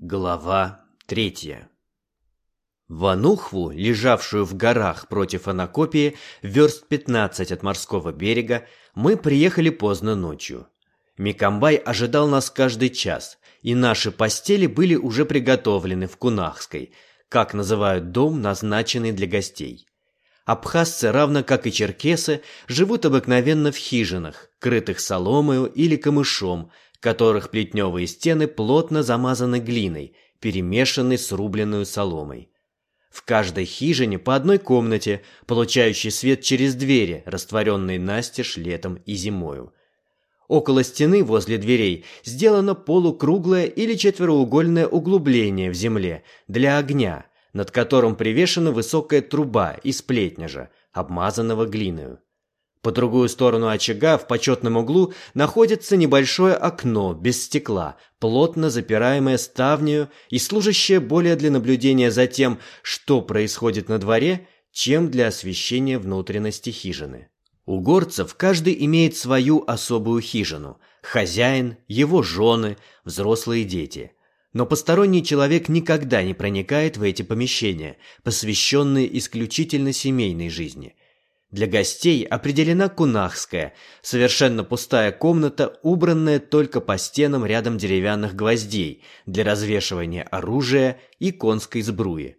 Глава третья В Анухву, лежавшую в горах против Анакопии, верст 15 от морского берега, мы приехали поздно ночью. Микамбай ожидал нас каждый час, и наши постели были уже приготовлены в Кунахской, как называют дом, назначенный для гостей. Абхазцы, равно как и черкесы, живут обыкновенно в хижинах, крытых соломою или камышом, которых плетневые стены плотно замазаны глиной, перемешанной с рубленную соломой. В каждой хижине по одной комнате, получающей свет через двери, растворенные настежь летом и зимою. Около стены возле дверей сделано полукруглое или четвероугольное углубление в земле для огня – над которым привешена высокая труба из плетняжа, обмазанного глиною. По другую сторону очага в почетном углу находится небольшое окно без стекла, плотно запираемое ставнею и служащее более для наблюдения за тем, что происходит на дворе, чем для освещения внутренности хижины. У горцев каждый имеет свою особую хижину – хозяин, его жены, взрослые дети – но посторонний человек никогда не проникает в эти помещения, посвященные исключительно семейной жизни. Для гостей определена кунахская, совершенно пустая комната, убранная только по стенам рядом деревянных гвоздей для развешивания оружия и конской сбруи.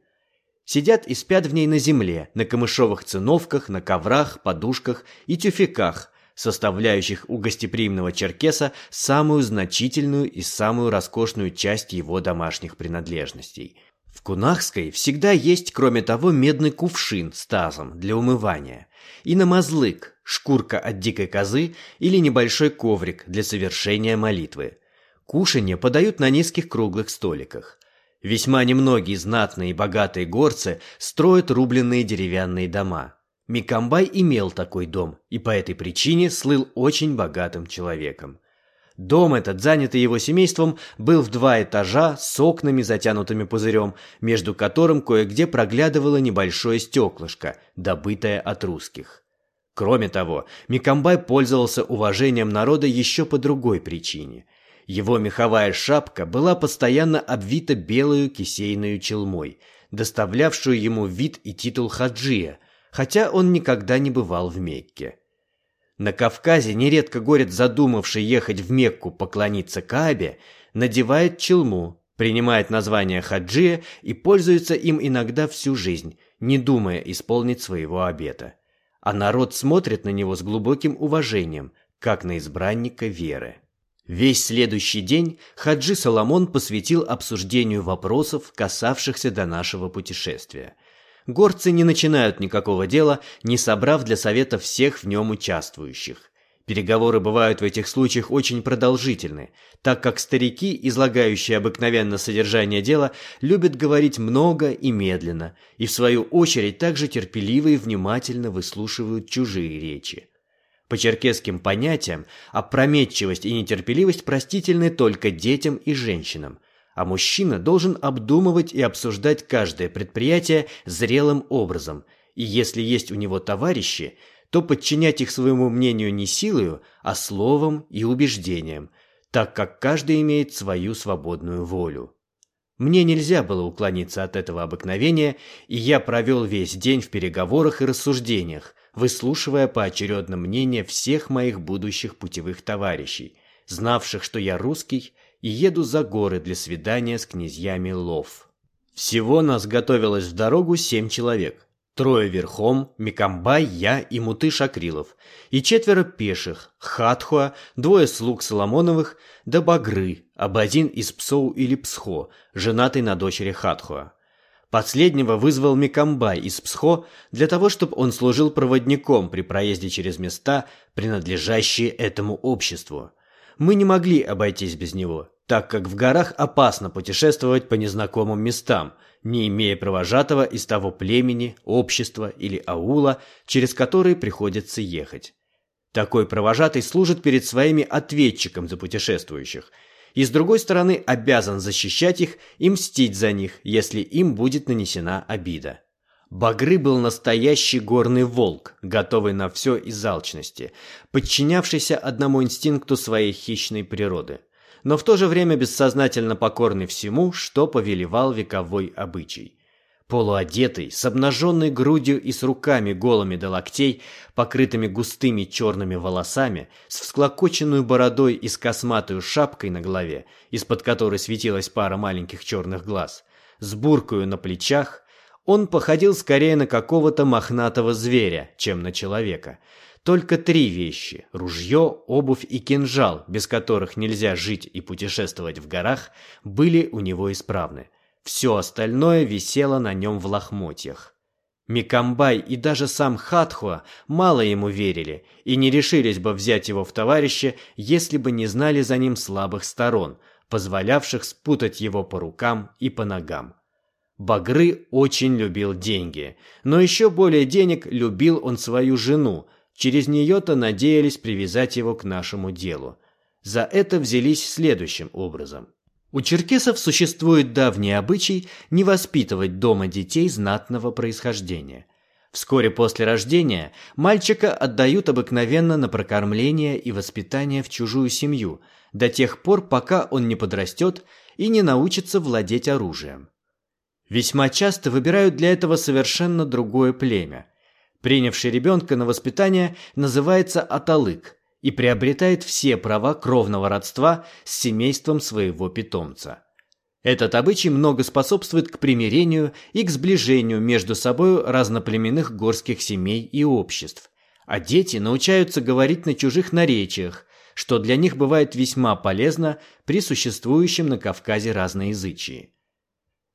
Сидят и спят в ней на земле, на камышовых циновках, на коврах, подушках и тюфяках, составляющих у гостеприимного черкеса самую значительную и самую роскошную часть его домашних принадлежностей. В Кунахской всегда есть, кроме того, медный кувшин с тазом для умывания, и намазлык, шкурка от дикой козы или небольшой коврик для совершения молитвы. Кушанье подают на низких круглых столиках. Весьма немногие знатные и богатые горцы строят рубленные деревянные дома – Микамбай имел такой дом и по этой причине слыл очень богатым человеком. Дом этот, занятый его семейством, был в два этажа с окнами, затянутыми пузырем, между которым кое-где проглядывало небольшое стеклышко, добытое от русских. Кроме того, Микамбай пользовался уважением народа еще по другой причине. Его меховая шапка была постоянно обвита белую кисейную челмой, доставлявшую ему вид и титул хаджия – хотя он никогда не бывал в Мекке. На Кавказе нередко горец, задумавший ехать в Мекку поклониться Каабе, надевает челму, принимает название хаджия и пользуется им иногда всю жизнь, не думая исполнить своего обета. А народ смотрит на него с глубоким уважением, как на избранника веры. Весь следующий день Хаджи Соломон посвятил обсуждению вопросов, касавшихся до нашего путешествия – горцы не начинают никакого дела, не собрав для совета всех в нем участвующих. Переговоры бывают в этих случаях очень продолжительны, так как старики, излагающие обыкновенно содержание дела, любят говорить много и медленно, и в свою очередь также терпеливо и внимательно выслушивают чужие речи. По черкесским понятиям, опрометчивость и нетерпеливость простительны только детям и женщинам – а мужчина должен обдумывать и обсуждать каждое предприятие зрелым образом, и если есть у него товарищи, то подчинять их своему мнению не силою, а словом и убеждением, так как каждый имеет свою свободную волю. Мне нельзя было уклониться от этого обыкновения, и я провел весь день в переговорах и рассуждениях, выслушивая поочередно мнение всех моих будущих путевых товарищей, знавших, что я русский и еду за горы для свидания с князьями Лов. Всего нас готовилось в дорогу семь человек. Трое верхом, Микамбай, я и Мутыш Акрилов, и четверо пеших, Хатхуа, двое слуг Соломоновых, да Багры, об из Псоу или Псхо, женатый на дочери Хатхуа. Последнего вызвал Микамбай из Псхо для того, чтобы он служил проводником при проезде через места, принадлежащие этому обществу мы не могли обойтись без него, так как в горах опасно путешествовать по незнакомым местам, не имея провожатого из того племени, общества или аула, через который приходится ехать. Такой провожатый служит перед своими ответчиком за путешествующих, и с другой стороны обязан защищать их и мстить за них, если им будет нанесена обида. Багры был настоящий горный волк, готовый на все из алчности, подчинявшийся одному инстинкту своей хищной природы, но в то же время бессознательно покорный всему, что повелевал вековой обычай. Полуодетый, с обнаженной грудью и с руками голыми до локтей, покрытыми густыми черными волосами, с всклокоченной бородой и с косматой шапкой на голове, из-под которой светилась пара маленьких черных глаз, с буркою на плечах, он походил скорее на какого-то мохнатого зверя, чем на человека. Только три вещи – ружье, обувь и кинжал, без которых нельзя жить и путешествовать в горах, были у него исправны – все остальное висело на нем в лохмотьях. Микамбай и даже сам Хатхуа мало ему верили и не решились бы взять его в товарищи, если бы не знали за ним слабых сторон, позволявших спутать его по рукам и по ногам. Багры очень любил деньги, но еще более денег любил он свою жену, через нее-то надеялись привязать его к нашему делу. За это взялись следующим образом – у черкесов существует давний обычай не воспитывать дома детей знатного происхождения. Вскоре после рождения мальчика отдают обыкновенно на прокормление и воспитание в чужую семью, до тех пор, пока он не подрастет и не научится владеть оружием. Весьма часто выбирают для этого совершенно другое племя. Принявший ребенка на воспитание называется аталык – и приобретает все права кровного родства с семейством своего питомца. Этот обычай много способствует к примирению и к сближению между собой разноплеменных горских семей и обществ, а дети научаются говорить на чужих наречиях, что для них бывает весьма полезно при существующем на Кавказе разноязычии.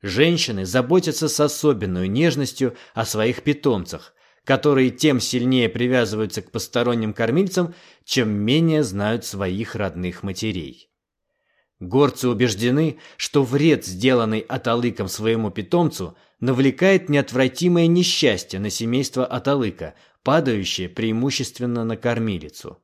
Женщины заботятся с особенной нежностью о своих питомцах, которые тем сильнее привязываются к посторонним кормильцам, чем менее знают своих родных матерей. Горцы убеждены, что вред, сделанный аталыком своему питомцу, навлекает неотвратимое несчастье на семейство аталыка, падающее преимущественно на кормилицу.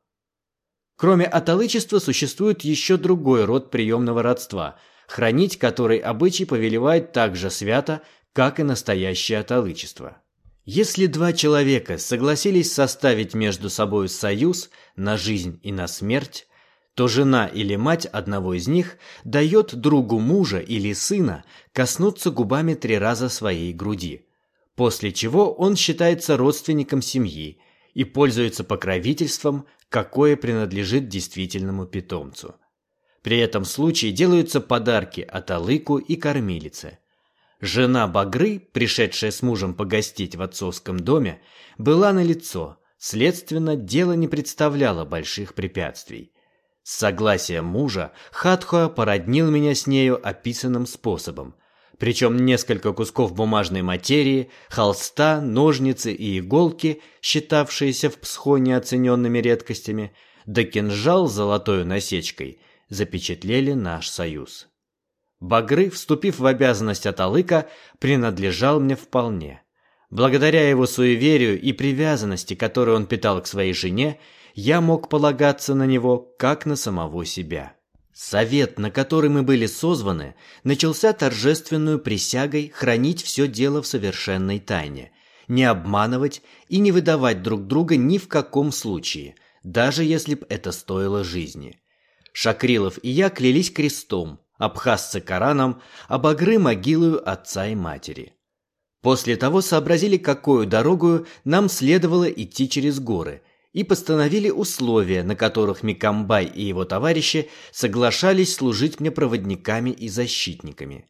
Кроме аталычества существует еще другой род приемного родства, хранить который обычай повелевает так же свято, как и настоящее аталычество. Если два человека согласились составить между собой союз на жизнь и на смерть, то жена или мать одного из них дает другу мужа или сына коснуться губами три раза своей груди, после чего он считается родственником семьи и пользуется покровительством, какое принадлежит действительному питомцу. При этом случае делаются подарки от Алыку и кормилице. Жена Багры, пришедшая с мужем погостить в отцовском доме, была на лицо, следственно, дело не представляло больших препятствий. С согласия мужа Хатхуа породнил меня с нею описанным способом. Причем несколько кусков бумажной материи, холста, ножницы и иголки, считавшиеся в Псхоне оцененными редкостями, да кинжал с золотой насечкой запечатлели наш союз. Багры, вступив в обязанность Аталыка, принадлежал мне вполне. Благодаря его суеверию и привязанности, которую он питал к своей жене, я мог полагаться на него, как на самого себя. Совет, на который мы были созваны, начался торжественную присягой хранить все дело в совершенной тайне, не обманывать и не выдавать друг друга ни в каком случае, даже если б это стоило жизни. Шакрилов и я клялись крестом, абхазцы Кораном, а багры могилою отца и матери. После того сообразили, какую дорогу нам следовало идти через горы, и постановили условия, на которых Микамбай и его товарищи соглашались служить мне проводниками и защитниками.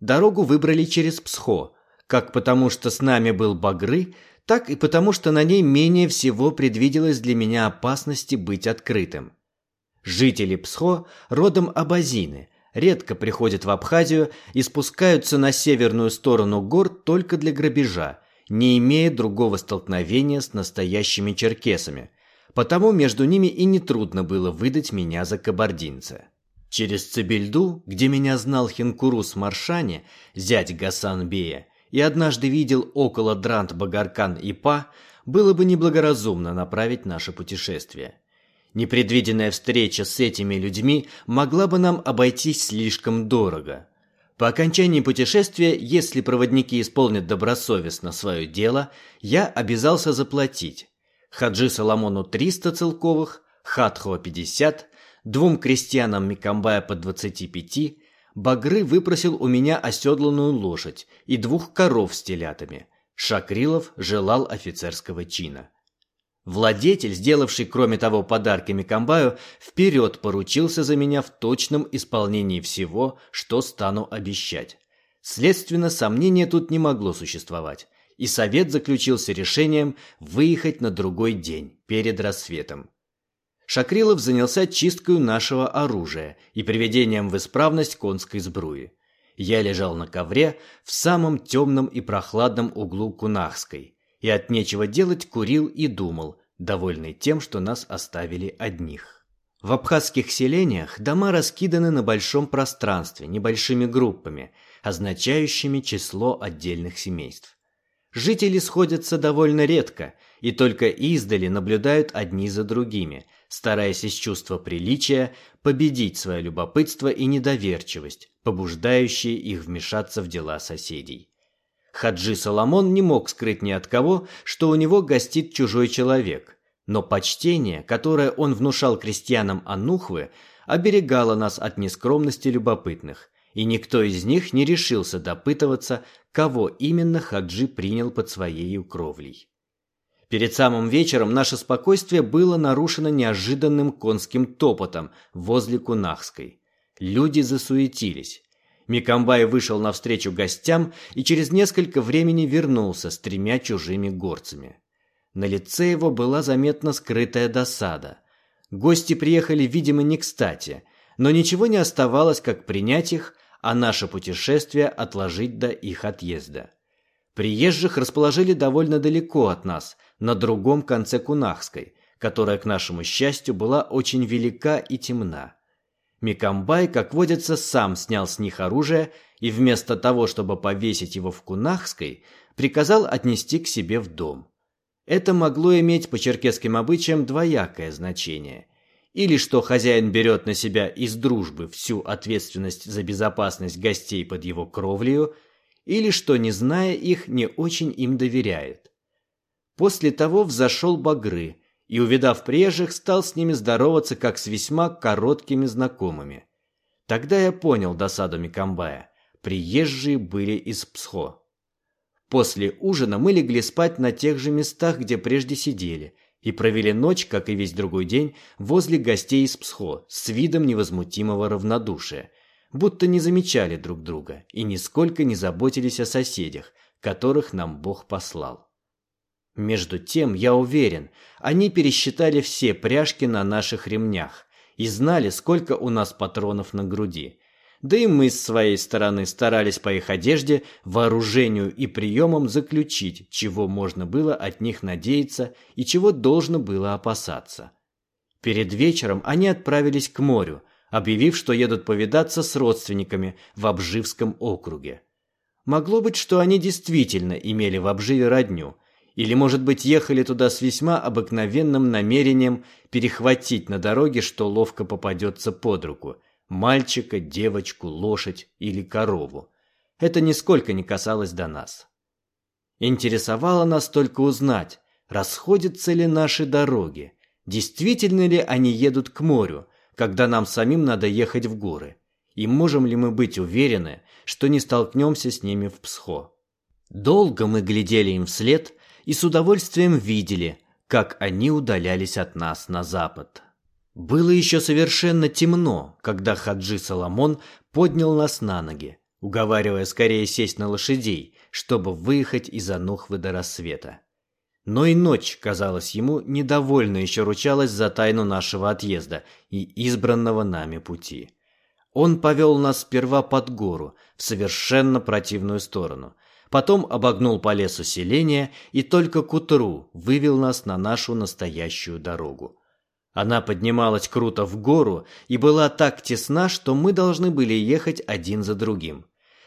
Дорогу выбрали через Псхо, как потому что с нами был Багры, так и потому что на ней менее всего предвиделось для меня опасности быть открытым. Жители Псхо родом абазины, редко приходят в Абхазию и спускаются на северную сторону гор только для грабежа, не имея другого столкновения с настоящими черкесами. Потому между ними и нетрудно было выдать меня за кабардинца. Через Цибельду, где меня знал Хинкурус Маршани, зять Гасан Бея, и однажды видел около Дрант Багаркан и Па, было бы неблагоразумно направить наше путешествие. Непредвиденная встреча с этими людьми могла бы нам обойтись слишком дорого. По окончании путешествия, если проводники исполнят добросовестно свое дело, я обязался заплатить. Хаджи Соломону 300 целковых, Хатхова 50, двум крестьянам Микамбая по 25, Багры выпросил у меня оседланную лошадь и двух коров с телятами. Шакрилов желал офицерского чина. Владетель, сделавший кроме того подарки Микомбаю, вперед поручился за меня в точном исполнении всего, что стану обещать. Следственно, сомнения тут не могло существовать, и совет заключился решением выехать на другой день, перед рассветом. Шакрилов занялся чисткой нашего оружия и приведением в исправность конской сбруи. Я лежал на ковре в самом темном и прохладном углу Кунахской, и от нечего делать курил и думал, довольный тем, что нас оставили одних. В абхазских селениях дома раскиданы на большом пространстве, небольшими группами, означающими число отдельных семейств. Жители сходятся довольно редко и только издали наблюдают одни за другими, стараясь из чувства приличия победить свое любопытство и недоверчивость, побуждающие их вмешаться в дела соседей. Хаджи Соломон не мог скрыть ни от кого, что у него гостит чужой человек, но почтение, которое он внушал крестьянам Анухвы, оберегало нас от нескромности любопытных, и никто из них не решился допытываться, кого именно Хаджи принял под своей кровлей. Перед самым вечером наше спокойствие было нарушено неожиданным конским топотом возле Кунахской. Люди засуетились. Микомбай вышел навстречу гостям и через несколько времени вернулся с тремя чужими горцами. На лице его была заметна скрытая досада. Гости приехали, видимо, не кстати, но ничего не оставалось, как принять их, а наше путешествие отложить до их отъезда. Приезжих расположили довольно далеко от нас, на другом конце Кунахской, которая, к нашему счастью, была очень велика и темна. Микамбай, как водится, сам снял с них оружие и вместо того, чтобы повесить его в Кунахской, приказал отнести к себе в дом. Это могло иметь по черкесским обычаям двоякое значение. Или что хозяин берет на себя из дружбы всю ответственность за безопасность гостей под его кровлею, или что, не зная их, не очень им доверяет. После того взошел Багры – и, увидав приезжих, стал с ними здороваться, как с весьма короткими знакомыми. Тогда я понял досаду Микамбая. Приезжие были из Псхо. После ужина мы легли спать на тех же местах, где прежде сидели, и провели ночь, как и весь другой день, возле гостей из Псхо с видом невозмутимого равнодушия, будто не замечали друг друга и нисколько не заботились о соседях, которых нам Бог послал. Между тем, я уверен, они пересчитали все пряжки на наших ремнях и знали, сколько у нас патронов на груди. Да и мы с своей стороны старались по их одежде, вооружению и приемам заключить, чего можно было от них надеяться и чего должно было опасаться. Перед вечером они отправились к морю, объявив, что едут повидаться с родственниками в Обживском округе. Могло быть, что они действительно имели в Обживе родню – или, может быть, ехали туда с весьма обыкновенным намерением перехватить на дороге, что ловко попадется под руку – мальчика, девочку, лошадь или корову. Это нисколько не касалось до нас. Интересовало нас только узнать, расходятся ли наши дороги, действительно ли они едут к морю, когда нам самим надо ехать в горы, и можем ли мы быть уверены, что не столкнемся с ними в Псхо. Долго мы глядели им вслед – и с удовольствием видели, как они удалялись от нас на запад. Было еще совершенно темно, когда Хаджи Соломон поднял нас на ноги, уговаривая скорее сесть на лошадей, чтобы выехать из Анухвы до рассвета. Но и ночь, казалось ему, недовольно еще ручалась за тайну нашего отъезда и избранного нами пути. Он повел нас сперва под гору, в совершенно противную сторону, потом обогнул по лесу селение и только к утру вывел нас на нашу настоящую дорогу. Она поднималась круто в гору и была так тесна, что мы должны были ехать один за другим.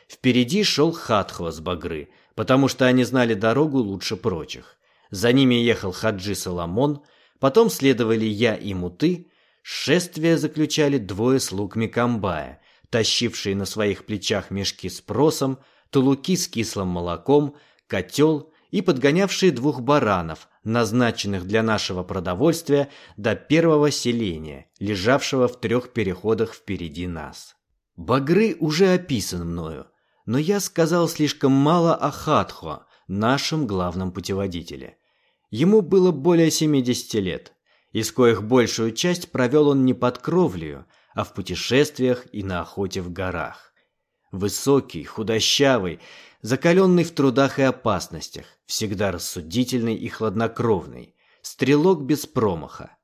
Впереди шел Хатхва с Багры, потому что они знали дорогу лучше прочих. За ними ехал Хаджи Соломон, потом следовали я и Муты, шествие заключали двое слуг Микамбая, тащившие на своих плечах мешки с просом, тулуки с кислым молоком, котел и подгонявшие двух баранов, назначенных для нашего продовольствия до первого селения, лежавшего в трех переходах впереди нас. Багры уже описан мною, но я сказал слишком мало о Хатхо, нашем главном путеводителе. Ему было более 70 лет, из коих большую часть провел он не под кровлею, а в путешествиях и на охоте в горах. Высокий, худощавый, закаленный в трудах и опасностях, всегда рассудительный и хладнокровный, стрелок без промаха.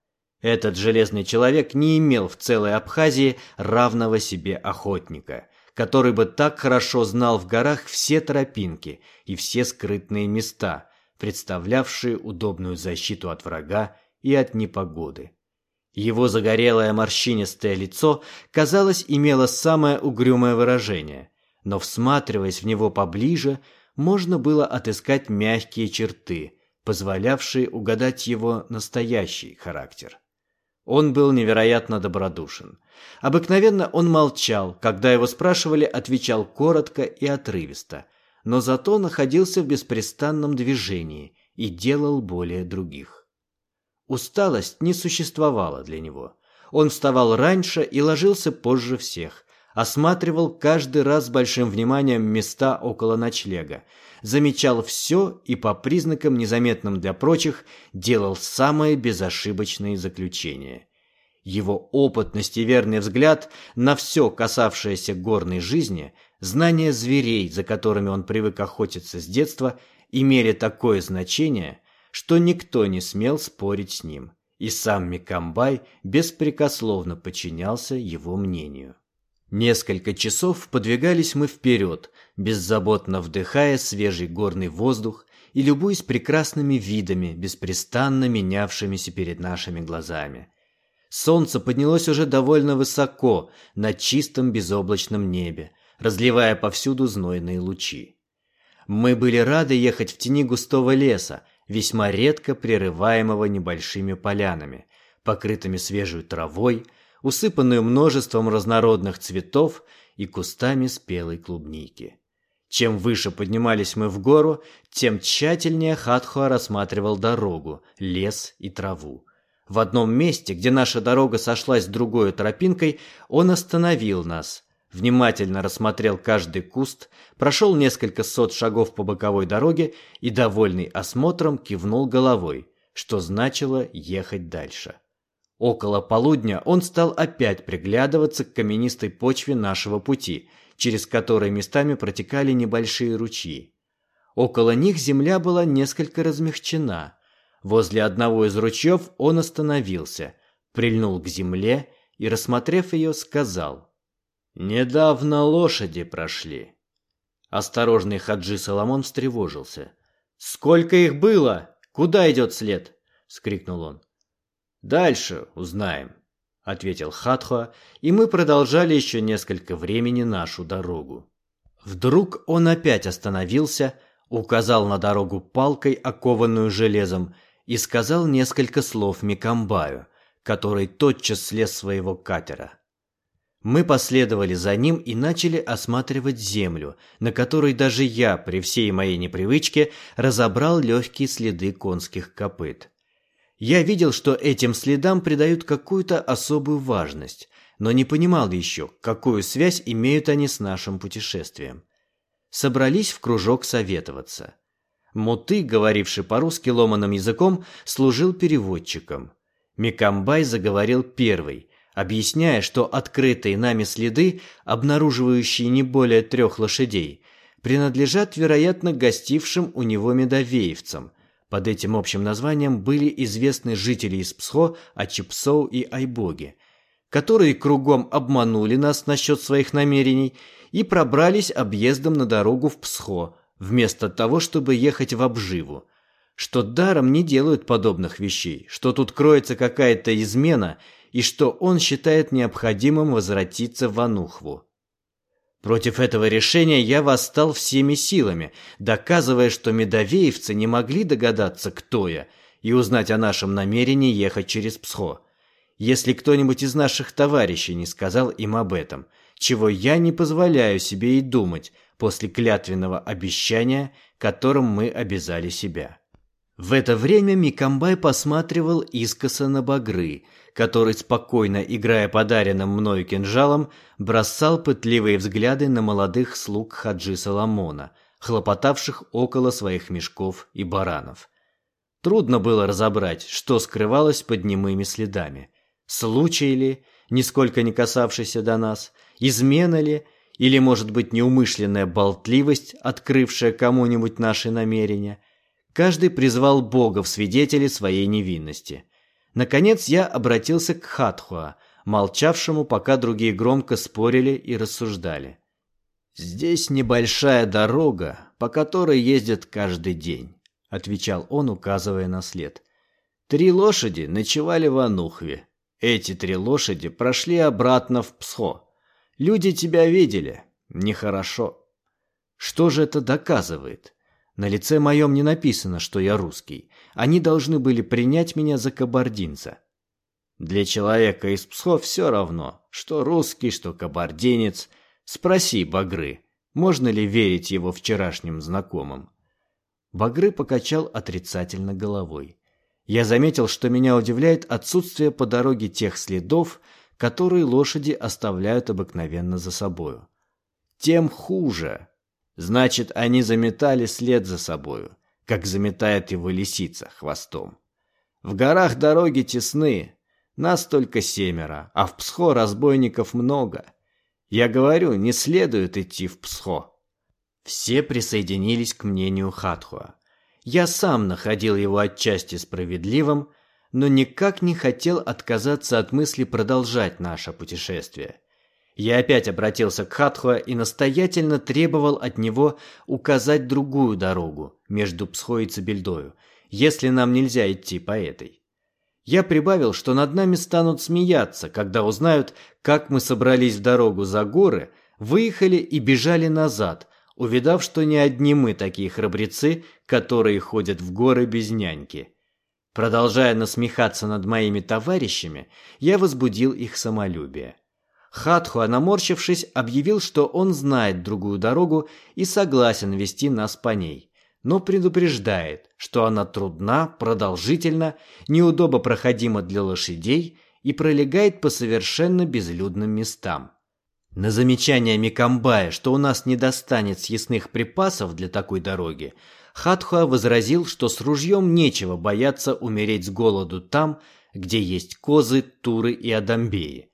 Этот железный человек не имел в целой Абхазии равного себе охотника, который бы так хорошо знал в горах все тропинки и все скрытные места, представлявшие удобную защиту от врага и от непогоды. Его загорелое морщинистое лицо, казалось, имело самое угрюмое выражение, но всматриваясь в него поближе, можно было отыскать мягкие черты, позволявшие угадать его настоящий характер. Он был невероятно добродушен. Обыкновенно он молчал, когда его спрашивали, отвечал коротко и отрывисто, но зато находился в беспрестанном движении и делал более других. Усталость не существовала для него. Он вставал раньше и ложился позже всех, осматривал каждый раз с большим вниманием места около ночлега, замечал все и по признакам, незаметным для прочих, делал самые безошибочные заключения. Его опытность и верный взгляд на все, касавшееся горной жизни, знание зверей, за которыми он привык охотиться с детства, имели такое значение, что никто не смел спорить с ним, и сам Микамбай беспрекословно подчинялся его мнению. Несколько часов подвигались мы вперед, беззаботно вдыхая свежий горный воздух и любуясь прекрасными видами, беспрестанно менявшимися перед нашими глазами. Солнце поднялось уже довольно высоко над чистом безоблачном небе, разливая повсюду знойные лучи. Мы были рады ехать в тени густого леса, весьма редко прерываемого небольшими полянами, покрытыми свежей травой, усыпанную множеством разнородных цветов и кустами спелой клубники. Чем выше поднимались мы в гору, тем тщательнее Хатхуа рассматривал дорогу, лес и траву. В одном месте, где наша дорога сошлась с другой тропинкой, он остановил нас, внимательно рассмотрел каждый куст, прошел несколько сот шагов по боковой дороге и, довольный осмотром, кивнул головой, что значило ехать дальше. Около полудня он стал опять приглядываться к каменистой почве нашего пути, через который местами протекали небольшие ручьи. Около них земля была несколько размягчена. Возле одного из ручьев он остановился, прильнул к земле и, рассмотрев ее, сказал «Недавно лошади прошли». Осторожный Хаджи Соломон встревожился. «Сколько их было? Куда идет след?» — скрикнул он. Дальше узнаем, ответил Хатхо, и мы продолжали еще несколько времени нашу дорогу. Вдруг он опять остановился, указал на дорогу палкой, окованную железом, и сказал несколько слов Микамбаю, который тотчас слез своего катера. Мы последовали за ним и начали осматривать землю, на которой даже я, при всей моей непривычке, разобрал легкие следы конских копыт. Я видел, что этим следам придают какую-то особую важность, но не понимал еще, какую связь имеют они с нашим путешествием. Собрались в кружок советоваться. Муты, говоривший по-русски ломаным языком, служил переводчиком. Микамбай заговорил первый, объясняя, что открытые нами следы, обнаруживающие не более трех лошадей, принадлежат, вероятно, гостившим у него медовеевцам – под этим общим названием были известны жители из Псхо, Ачипсоу и Айбоги, которые кругом обманули нас насчет своих намерений и пробрались объездом на дорогу в Псхо, вместо того, чтобы ехать в Обживу, что даром не делают подобных вещей, что тут кроется какая-то измена и что он считает необходимым возвратиться в Анухву. Против этого решения я восстал всеми силами, доказывая, что медовеевцы не могли догадаться, кто я, и узнать о нашем намерении ехать через Псхо. Если кто-нибудь из наших товарищей не сказал им об этом, чего я не позволяю себе и думать после клятвенного обещания, которым мы обязали себя. В это время Микамбай посматривал искоса на багры, который, спокойно играя подаренным мною кинжалом, бросал пытливые взгляды на молодых слуг Хаджи Соломона, хлопотавших около своих мешков и баранов. Трудно было разобрать, что скрывалось под немыми следами. Случай ли, нисколько не касавшийся до нас, измена ли, или, может быть, неумышленная болтливость, открывшая кому-нибудь наши намерения. Каждый призвал Бога в свидетели своей невинности. Наконец я обратился к Хатхуа, молчавшему, пока другие громко спорили и рассуждали. «Здесь небольшая дорога, по которой ездят каждый день», — отвечал он, указывая на след. «Три лошади ночевали в Анухве. Эти три лошади прошли обратно в Псхо. Люди тебя видели. Нехорошо. Что же это доказывает? На лице моем не написано, что я русский. Они должны были принять меня за кабардинца. Для человека из Псхов все равно, что русский, что кабардинец. Спроси Багры, можно ли верить его вчерашним знакомым. Багры покачал отрицательно головой. Я заметил, что меня удивляет отсутствие по дороге тех следов, которые лошади оставляют обыкновенно за собою. Тем хуже. Значит, они заметали след за собою, как заметает его лисица хвостом. В горах дороги тесны, нас только семеро, а в Псхо разбойников много. Я говорю, не следует идти в Псхо. Все присоединились к мнению Хатхуа. Я сам находил его отчасти справедливым, но никак не хотел отказаться от мысли продолжать наше путешествие. Я опять обратился к Хатхуа и настоятельно требовал от него указать другую дорогу между Псхо и Цибельдою, если нам нельзя идти по этой. Я прибавил, что над нами станут смеяться, когда узнают, как мы собрались в дорогу за горы, выехали и бежали назад, увидав, что не одни мы такие храбрецы, которые ходят в горы без няньки. Продолжая насмехаться над моими товарищами, я возбудил их самолюбие. Хатхуа, наморщившись, объявил, что он знает другую дорогу и согласен вести нас по ней, но предупреждает, что она трудна, продолжительна, неудобно проходима для лошадей и пролегает по совершенно безлюдным местам. На замечание Микамбая, что у нас не достанет съестных припасов для такой дороги, Хатхуа возразил, что с ружьем нечего бояться умереть с голоду там, где есть козы, туры и адамбеи.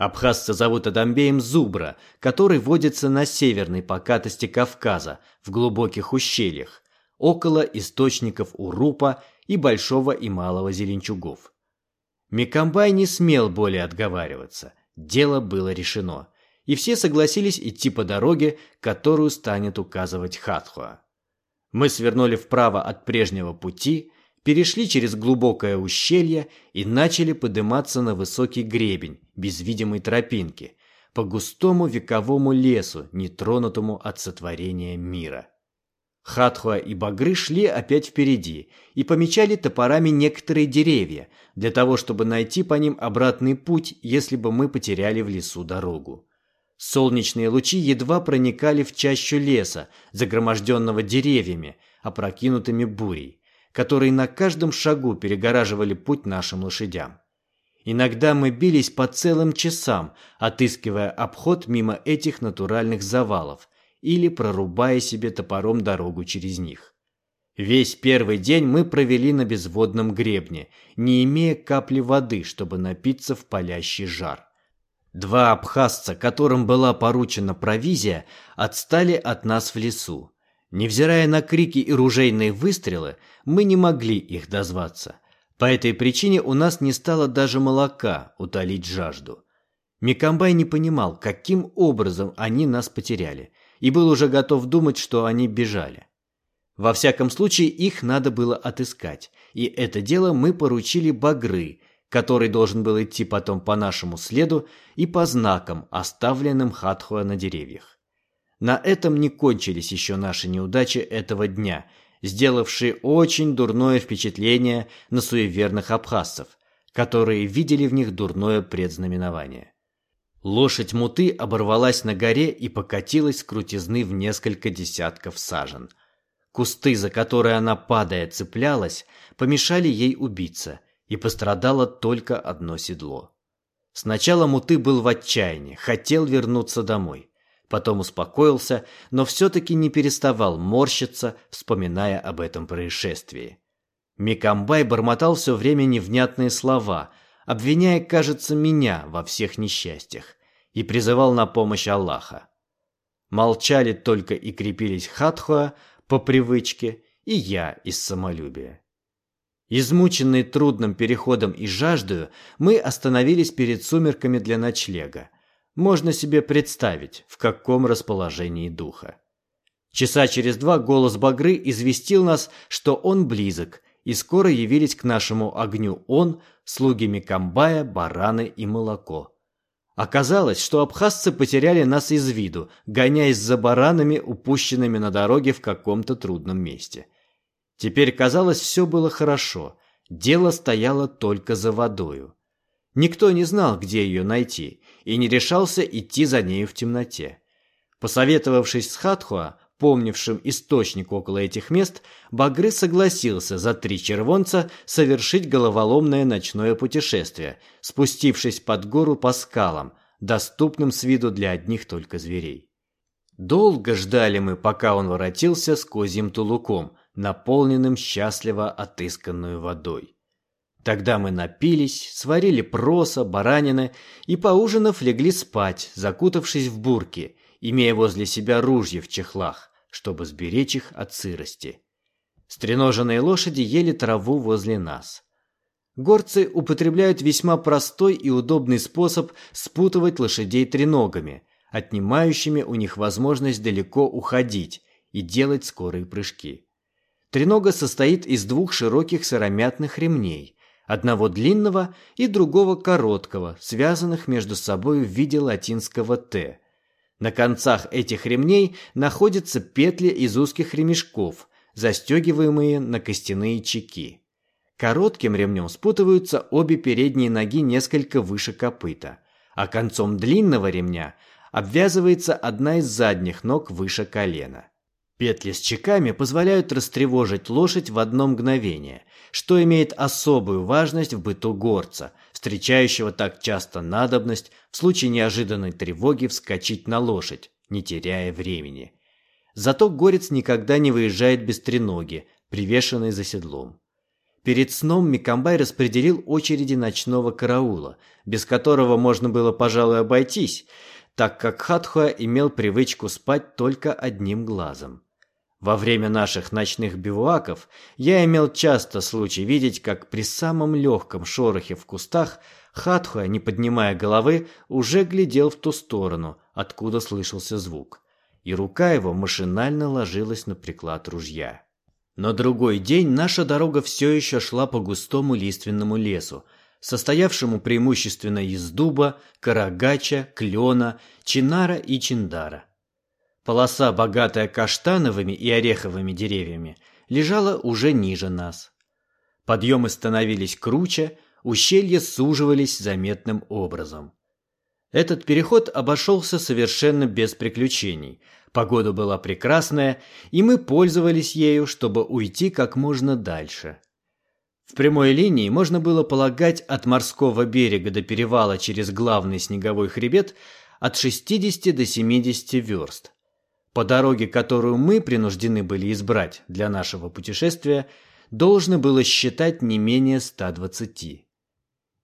Абхазца зовут адамбеем зубра, который водится на северной покатости Кавказа, в глубоких ущельях, около источников Урупа и Большого и Малого Зеленчугов. Микамбай не смел более отговариваться. Дело было решено, и все согласились идти по дороге, которую станет указывать Хатхуа. Мы свернули вправо от прежнего пути, перешли через глубокое ущелье и начали подниматься на высокий гребень, без видимой тропинки, по густому вековому лесу, нетронутому от сотворения мира. Хатхуа и Багры шли опять впереди и помечали топорами некоторые деревья, для того, чтобы найти по ним обратный путь, если бы мы потеряли в лесу дорогу. Солнечные лучи едва проникали в чащу леса, загроможденного деревьями, опрокинутыми бурей, которые на каждом шагу перегораживали путь нашим лошадям. Иногда мы бились по целым часам, отыскивая обход мимо этих натуральных завалов или прорубая себе топором дорогу через них. Весь первый день мы провели на безводном гребне, не имея капли воды, чтобы напиться в палящий жар. Два абхазца, которым была поручена провизия, отстали от нас в лесу. Невзирая на крики и ружейные выстрелы, мы не могли их дозваться. По этой причине у нас не стало даже молока утолить жажду. Микамбай не понимал, каким образом они нас потеряли, и был уже готов думать, что они бежали. Во всяком случае, их надо было отыскать, и это дело мы поручили Багры, который должен был идти потом по нашему следу и по знакам, оставленным Хатхуа на деревьях. На этом не кончились еще наши неудачи этого дня, сделавшие очень дурное впечатление на суеверных абхазцев, которые видели в них дурное предзнаменование. Лошадь муты оборвалась на горе и покатилась с крутизны в несколько десятков сажен. Кусты, за которые она, падая, цеплялась, помешали ей убиться, и пострадало только одно седло. Сначала Муты был в отчаянии, хотел вернуться домой. Потом успокоился, но все-таки не переставал морщиться, вспоминая об этом происшествии. Микамбай бормотал все время невнятные слова, обвиняя, кажется, меня во всех несчастьях, и призывал на помощь Аллаха. Молчали только и крепились Хатхуа по привычке, и я из самолюбия. Измученные трудным переходом и жаждою, мы остановились перед сумерками для ночлега. Можно себе представить, в каком расположении духа. Часа через два голос Багры известил нас, что он близок, и скоро явились к нашему огню он, слуги Микамбая, бараны и молоко. Оказалось, что абхазцы потеряли нас из виду, гоняясь за баранами, упущенными на дороге в каком-то трудном месте. Теперь, казалось, все было хорошо. Дело стояло только за водою. Никто не знал, где ее найти, и не решался идти за нею в темноте. Посоветовавшись с Хатхуа, помнившим источник около этих мест, Багры согласился за три червонца совершить головоломное ночное путешествие, спустившись под гору по скалам, доступным с виду для одних только зверей. Долго ждали мы, пока он воротился с козьим тулуком, наполненным счастливо отысканную водой. Тогда мы напились, сварили проса, баранины и, поужинав, легли спать, закутавшись в бурки, имея возле себя ружья в чехлах, чтобы сберечь их от сырости. Стреноженные лошади ели траву возле нас. Горцы употребляют весьма простой и удобный способ спутывать лошадей треногами, отнимающими у них возможность далеко уходить и делать скорые прыжки. Тренога состоит из двух широких сыромятных ремней, одного длинного и другого короткого, связанных между собой в виде латинского «Т». На концах этих ремней находятся петли из узких ремешков, застегиваемые на костяные чеки. Коротким ремнем спутываются обе передние ноги несколько выше копыта, а концом длинного ремня обвязывается одна из задних ног выше колена. Петли с чеками позволяют растревожить лошадь в одно мгновение, что имеет особую важность в быту горца, встречающего так часто надобность в случае неожиданной тревоги вскочить на лошадь, не теряя времени. Зато горец никогда не выезжает без треноги, привешенной за седлом. Перед сном Микамбай распределил очереди ночного караула, без которого можно было, пожалуй, обойтись, так как Хатхуа имел привычку спать только одним глазом. Во время наших ночных бивуаков я имел часто случай видеть, как при самом легком шорохе в кустах Хатхуа, не поднимая головы, уже глядел в ту сторону, откуда слышался звук, и рука его машинально ложилась на приклад ружья. На другой день наша дорога все еще шла по густому лиственному лесу, состоявшему преимущественно из дуба, карагача, клена, чинара и чиндара. Полоса, богатая каштановыми и ореховыми деревьями, лежала уже ниже нас. Подъемы становились круче, ущелья суживались заметным образом. Этот переход обошелся совершенно без приключений. Погода была прекрасная, и мы пользовались ею, чтобы уйти как можно дальше. В прямой линии можно было полагать от морского берега до перевала через главный снеговой хребет от 60 до 70 верст. По дороге, которую мы принуждены были избрать для нашего путешествия, должно было считать не менее 120.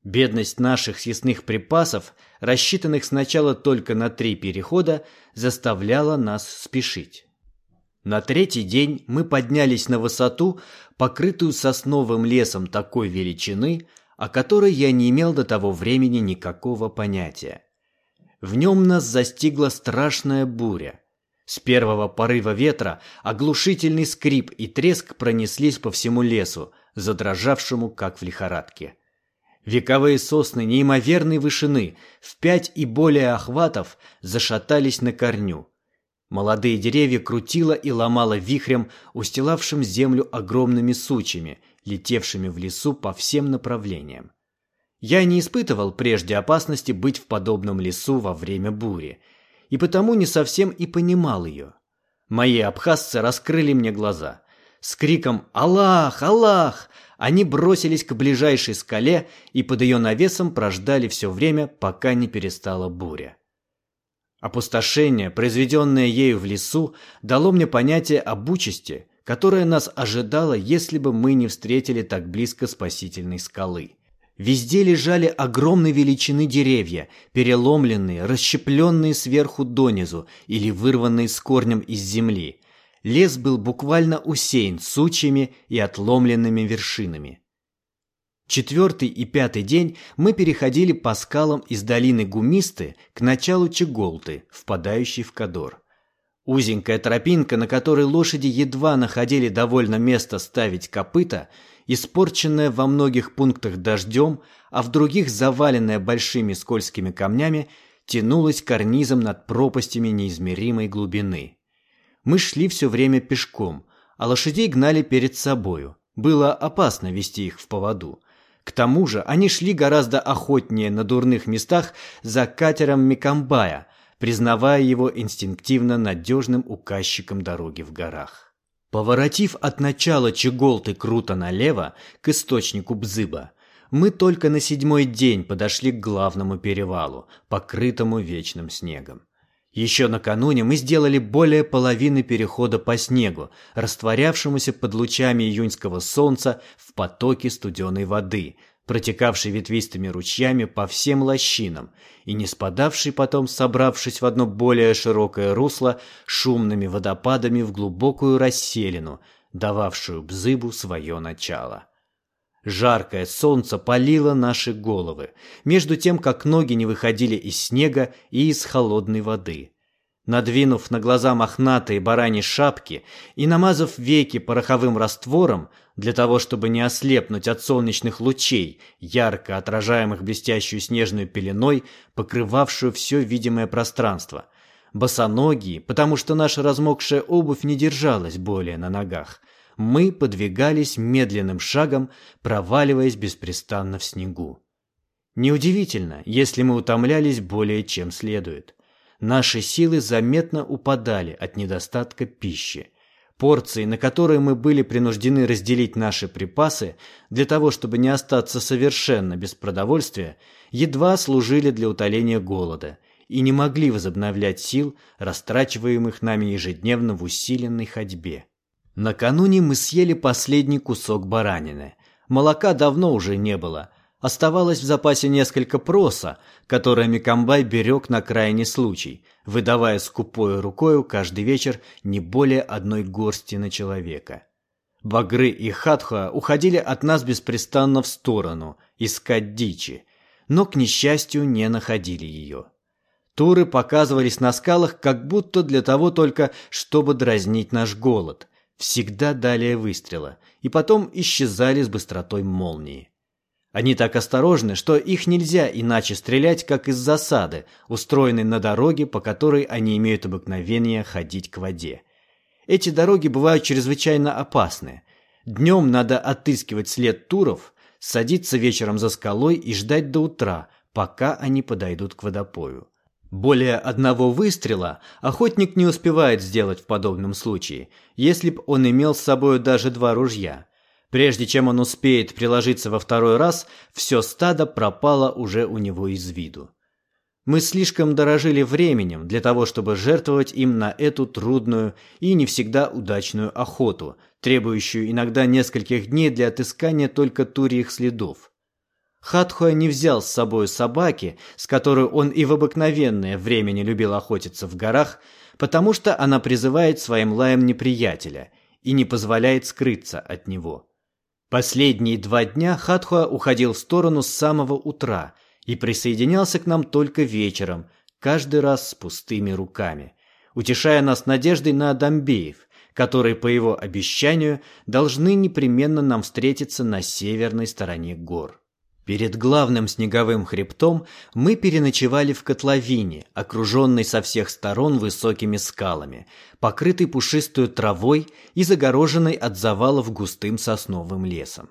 Бедность наших съестных припасов, рассчитанных сначала только на три перехода, заставляла нас спешить. На третий день мы поднялись на высоту, покрытую сосновым лесом такой величины, о которой я не имел до того времени никакого понятия. В нем нас застигла страшная буря – с первого порыва ветра оглушительный скрип и треск пронеслись по всему лесу, задрожавшему, как в лихорадке. Вековые сосны неимоверной вышины, в пять и более охватов, зашатались на корню. Молодые деревья крутило и ломало вихрем, устилавшим землю огромными сучьями, летевшими в лесу по всем направлениям. Я не испытывал прежде опасности быть в подобном лесу во время бури, и потому не совсем и понимал ее. Мои абхазцы раскрыли мне глаза. С криком «Аллах! Аллах!» они бросились к ближайшей скале и под ее навесом прождали все время, пока не перестала буря. Опустошение, произведенное ею в лесу, дало мне понятие об участи, которое нас ожидало, если бы мы не встретили так близко спасительной скалы. Везде лежали огромной величины деревья, переломленные, расщепленные сверху донизу или вырванные с корнем из земли. Лес был буквально усеян сучьями и отломленными вершинами. Четвертый и пятый день мы переходили по скалам из долины Гумисты к началу Чеголты, впадающей в Кадор. Узенькая тропинка, на которой лошади едва находили довольно место ставить копыта, испорченная во многих пунктах дождем, а в других заваленная большими скользкими камнями, тянулась карнизом над пропастями неизмеримой глубины. Мы шли все время пешком, а лошадей гнали перед собою. Было опасно вести их в поводу. К тому же они шли гораздо охотнее на дурных местах за катером Микамбая, признавая его инстинктивно надежным указчиком дороги в горах. Поворотив от начала Чеголты круто налево, к источнику Бзыба, мы только на седьмой день подошли к главному перевалу, покрытому вечным снегом. Еще накануне мы сделали более половины перехода по снегу, растворявшемуся под лучами июньского солнца в потоке студеной воды, протекавшей ветвистыми ручьями по всем лощинам и не спадавшей потом, собравшись в одно более широкое русло, шумными водопадами в глубокую расселину, дававшую Бзыбу свое начало. Жаркое солнце палило наши головы, между тем, как ноги не выходили из снега и из холодной воды. Надвинув на глаза мохнатые бараньи шапки и намазав веки пороховым раствором, для того, чтобы не ослепнуть от солнечных лучей, ярко отражаемых блестящую снежную пеленой, покрывавшую все видимое пространство. Босоногие, потому что наша размокшая обувь не держалась более на ногах – мы подвигались медленным шагом, проваливаясь беспрестанно в снегу. Неудивительно, если мы утомлялись более чем следует. Наши силы заметно упадали от недостатка пищи. Порции, на которые мы были принуждены разделить наши припасы для того, чтобы не остаться совершенно без продовольствия, едва служили для утоления голода и не могли возобновлять сил, растрачиваемых нами ежедневно в усиленной ходьбе. Накануне мы съели последний кусок баранины. Молока давно уже не было. Оставалось в запасе несколько проса, которое Микамбай берег на крайний случай, выдавая скупой рукою каждый вечер не более одной горсти на человека. Багры и Хатха уходили от нас беспрестанно в сторону, искать дичи, но, к несчастью, не находили ее. Туры показывались на скалах как будто для того только, чтобы дразнить наш голод – всегда далее выстрела, и потом исчезали с быстротой молнии. Они так осторожны, что их нельзя иначе стрелять, как из засады, устроенной на дороге, по которой они имеют обыкновение ходить к воде. Эти дороги бывают чрезвычайно опасны. Днем надо отыскивать след туров, садиться вечером за скалой и ждать до утра, пока они подойдут к водопою. Более одного выстрела охотник не успевает сделать в подобном случае, если б он имел с собой даже два ружья. Прежде чем он успеет приложиться во второй раз, все стадо пропало уже у него из виду. Мы слишком дорожили временем для того, чтобы жертвовать им на эту трудную и не всегда удачную охоту, требующую иногда нескольких дней для отыскания только турьих следов. Хатхуа не взял с собой собаки, с которой он и в обыкновенное время не любил охотиться в горах, потому что она призывает своим лаем неприятеля и не позволяет скрыться от него. Последние два дня Хатхуа уходил в сторону с самого утра и присоединялся к нам только вечером, каждый раз с пустыми руками, утешая нас надеждой на Адамбеев, которые, по его обещанию, должны непременно нам встретиться на северной стороне гор. Перед главным снеговым хребтом мы переночевали в котловине, окруженной со всех сторон высокими скалами, покрытой пушистой травой и загороженной от завалов густым сосновым лесом.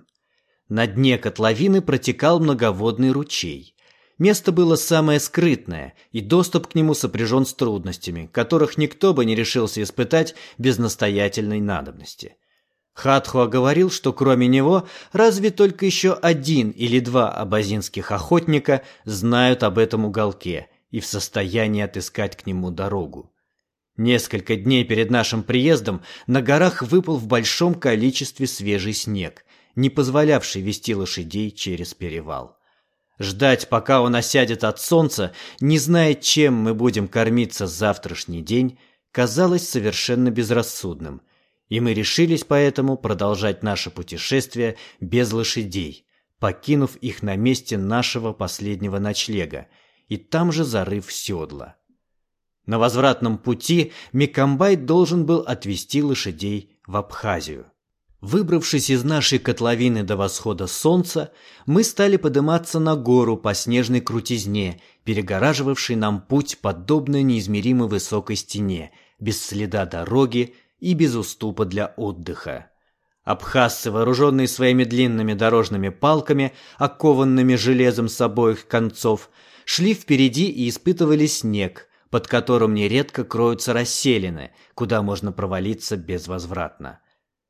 На дне котловины протекал многоводный ручей. Место было самое скрытное, и доступ к нему сопряжен с трудностями, которых никто бы не решился испытать без настоятельной надобности. Хатхуа говорил, что кроме него разве только еще один или два абазинских охотника знают об этом уголке и в состоянии отыскать к нему дорогу. Несколько дней перед нашим приездом на горах выпал в большом количестве свежий снег, не позволявший вести лошадей через перевал. Ждать, пока он осядет от солнца, не зная, чем мы будем кормиться завтрашний день, казалось совершенно безрассудным – и мы решились поэтому продолжать наше путешествие без лошадей, покинув их на месте нашего последнего ночлега и там же зарыв седла. На возвратном пути Микомбай должен был отвезти лошадей в Абхазию. Выбравшись из нашей котловины до восхода солнца, мы стали подниматься на гору по снежной крутизне, перегораживавшей нам путь подобно неизмеримо высокой стене, без следа дороги и без уступа для отдыха. Абхазцы, вооруженные своими длинными дорожными палками, окованными железом с обоих концов, шли впереди и испытывали снег, под которым нередко кроются расселины, куда можно провалиться безвозвратно.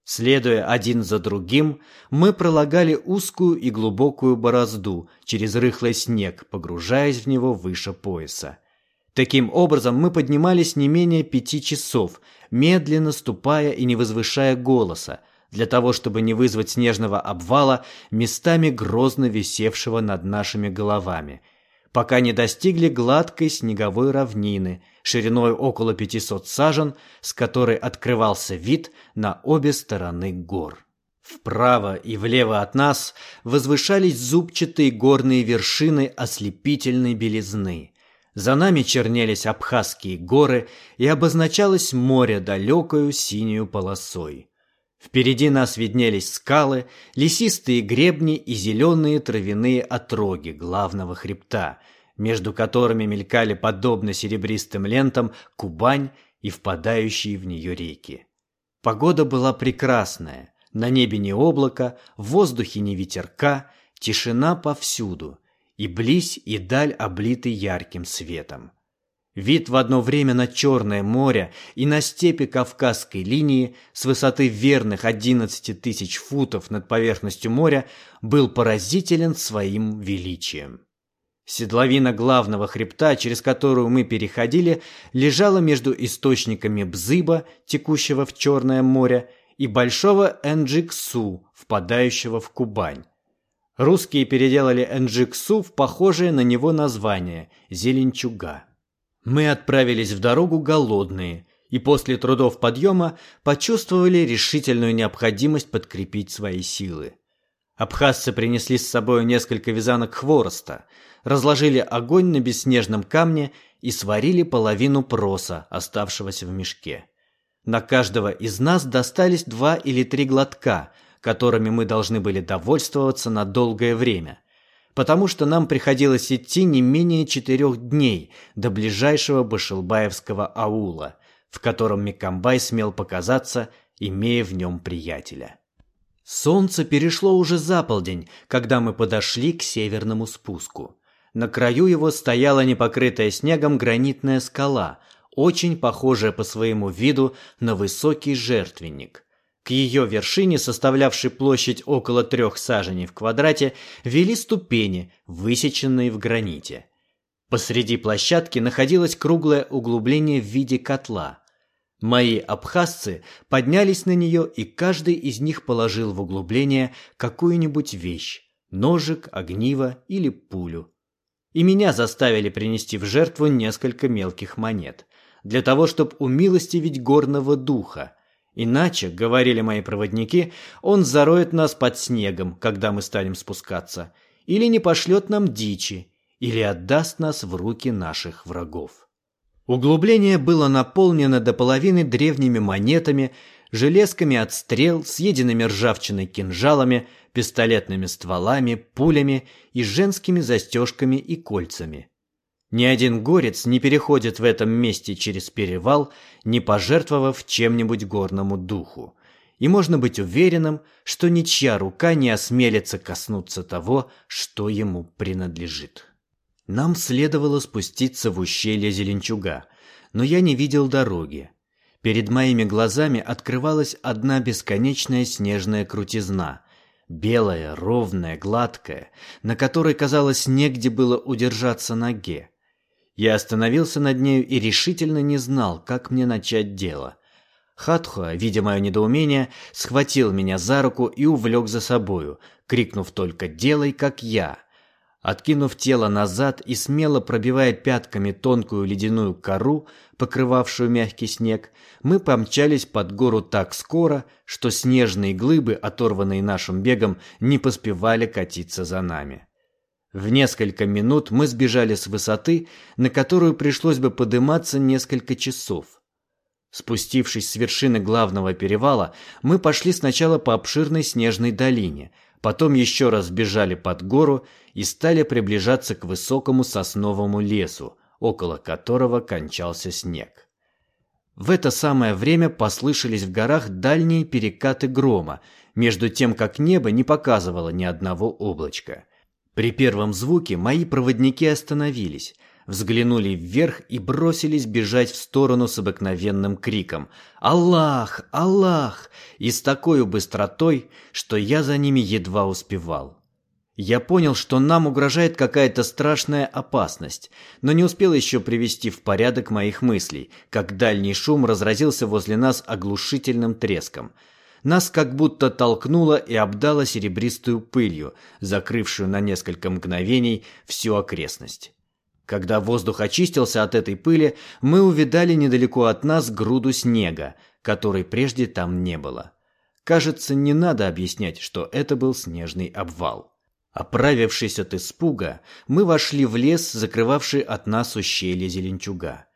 Следуя один за другим, мы пролагали узкую и глубокую борозду через рыхлый снег, погружаясь в него выше пояса. Таким образом, мы поднимались не менее пяти часов, медленно ступая и не возвышая голоса, для того, чтобы не вызвать снежного обвала, местами грозно висевшего над нашими головами, пока не достигли гладкой снеговой равнины, шириной около 500 сажен, с которой открывался вид на обе стороны гор. Вправо и влево от нас возвышались зубчатые горные вершины ослепительной белизны – за нами чернелись Абхазские горы и обозначалось море далекою синюю полосой. Впереди нас виднелись скалы, лесистые гребни и зеленые травяные отроги главного хребта, между которыми мелькали подобно серебристым лентам Кубань и впадающие в нее реки. Погода была прекрасная, на небе не облако, в воздухе не ветерка, тишина повсюду – и близь и даль облиты ярким светом. Вид в одно время на Черное море и на степи Кавказской линии с высоты верных 11 тысяч футов над поверхностью моря был поразителен своим величием. Седловина главного хребта, через которую мы переходили, лежала между источниками Бзыба, текущего в Черное море, и большого Энджиксу, впадающего в Кубань. Русские переделали Энджиксу в похожее на него название – Зеленчуга. Мы отправились в дорогу голодные и после трудов подъема почувствовали решительную необходимость подкрепить свои силы. Абхазцы принесли с собой несколько вязанок хвороста, разложили огонь на бесснежном камне и сварили половину проса, оставшегося в мешке. На каждого из нас достались два или три глотка – которыми мы должны были довольствоваться на долгое время, потому что нам приходилось идти не менее четырех дней до ближайшего Башилбаевского аула, в котором Микамбай смел показаться, имея в нем приятеля. Солнце перешло уже за полдень, когда мы подошли к северному спуску. На краю его стояла непокрытая снегом гранитная скала, очень похожая по своему виду на высокий жертвенник. К ее вершине, составлявшей площадь около трех саженей в квадрате, вели ступени, высеченные в граните. Посреди площадки находилось круглое углубление в виде котла. Мои абхазцы поднялись на нее, и каждый из них положил в углубление какую-нибудь вещь – ножик, огниво или пулю. И меня заставили принести в жертву несколько мелких монет, для того, чтобы умилостивить горного духа – Иначе, говорили мои проводники, он зароет нас под снегом, когда мы станем спускаться, или не пошлет нам дичи, или отдаст нас в руки наших врагов. Углубление было наполнено до половины древними монетами, железками от стрел, съеденными ржавчиной кинжалами, пистолетными стволами, пулями и женскими застежками и кольцами. Ни один горец не переходит в этом месте через перевал, не пожертвовав чем-нибудь горному духу. и можно быть уверенным, что ничья рука не осмелится коснуться того, что ему принадлежит. Нам следовало спуститься в ущелье Зеленчуга, но я не видел дороги. Перед моими глазами открывалась одна бесконечная снежная крутизна, белая, ровная, гладкая, на которой, казалось, негде было удержаться ноге. Я остановился над нею и решительно не знал, как мне начать дело. Хатхуа, видя мое недоумение, схватил меня за руку и увлек за собою, крикнув только «делай, как я». Откинув тело назад и смело пробивая пятками тонкую ледяную кору, покрывавшую мягкий снег, мы помчались под гору так скоро, что снежные глыбы, оторванные нашим бегом, не поспевали катиться за нами. В несколько минут мы сбежали с высоты, на которую пришлось бы подниматься несколько часов. Спустившись с вершины главного перевала, мы пошли сначала по обширной снежной долине – Потом еще раз бежали под гору и стали приближаться к высокому сосновому лесу, около которого кончался снег. В это самое время послышались в горах дальние перекаты грома, между тем как небо не показывало ни одного облачка. При первом звуке мои проводники остановились, взглянули вверх и бросились бежать в сторону с обыкновенным криком «Аллах! Аллах!» и с такой быстротой, что я за ними едва успевал. Я понял, что нам угрожает какая-то страшная опасность, но не успел еще привести в порядок моих мыслей, как дальний шум разразился возле нас оглушительным треском. Нас как будто толкнуло и обдало серебристую пылью, закрывшую на несколько мгновений всю окрестность. Когда воздух очистился от этой пыли, мы увидали недалеко от нас груду снега, которой прежде там не было. Кажется, не надо объяснять, что это был снежный обвал. Оправившись от испуга, мы вошли в лес, закрывавший от нас ущелье Зеленчуга.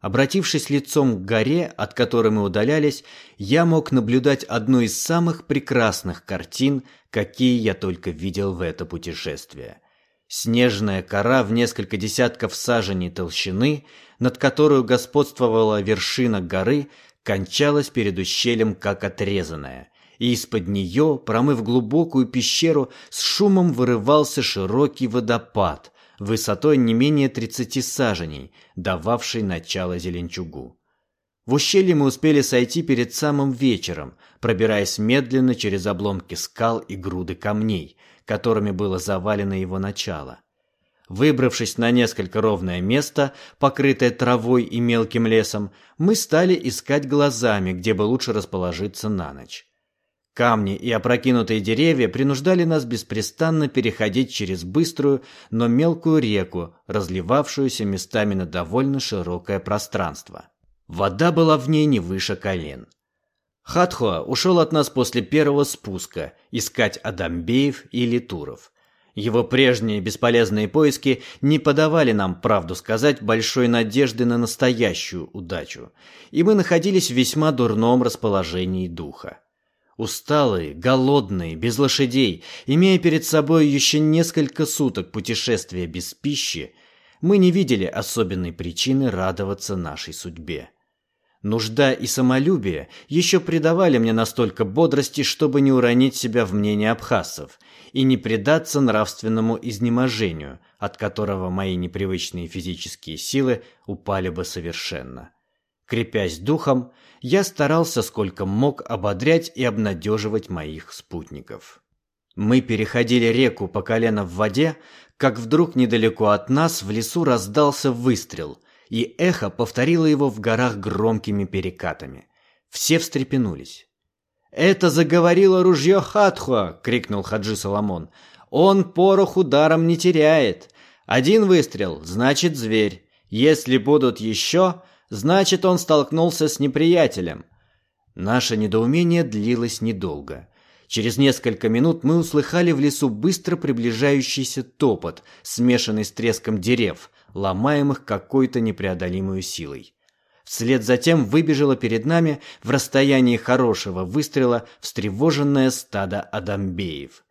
Обратившись лицом к горе, от которой мы удалялись, я мог наблюдать одну из самых прекрасных картин, какие я только видел в это путешествие – Снежная кора в несколько десятков саженей толщины, над которую господствовала вершина горы, кончалась перед ущельем как отрезанная, и из-под нее, промыв глубокую пещеру, с шумом вырывался широкий водопад, высотой не менее тридцати саженей, дававший начало зеленчугу. В ущелье мы успели сойти перед самым вечером, пробираясь медленно через обломки скал и груды камней, которыми было завалено его начало. Выбравшись на несколько ровное место, покрытое травой и мелким лесом, мы стали искать глазами, где бы лучше расположиться на ночь. Камни и опрокинутые деревья принуждали нас беспрестанно переходить через быструю, но мелкую реку, разливавшуюся местами на довольно широкое пространство. Вода была в ней не выше колен. Хатхуа ушел от нас после первого спуска искать Адамбеев или Туров. Его прежние бесполезные поиски не подавали нам, правду сказать, большой надежды на настоящую удачу, и мы находились в весьма дурном расположении духа. Усталые, голодные, без лошадей, имея перед собой еще несколько суток путешествия без пищи, мы не видели особенной причины радоваться нашей судьбе. Нужда и самолюбие еще придавали мне настолько бодрости, чтобы не уронить себя в мнение абхазцев и не предаться нравственному изнеможению, от которого мои непривычные физические силы упали бы совершенно. Крепясь духом, я старался сколько мог ободрять и обнадеживать моих спутников. Мы переходили реку по колено в воде, как вдруг недалеко от нас в лесу раздался выстрел – и эхо повторило его в горах громкими перекатами. Все встрепенулись. «Это заговорило ружье Хатхуа!» — крикнул Хаджи Соломон. «Он порох ударом не теряет. Один выстрел — значит зверь. Если будут еще, значит он столкнулся с неприятелем». Наше недоумение длилось недолго. Через несколько минут мы услыхали в лесу быстро приближающийся топот, смешанный с треском дерев, ломаемых какой-то непреодолимой силой. Вслед за тем выбежало перед нами в расстоянии хорошего выстрела встревоженное стадо адамбеев.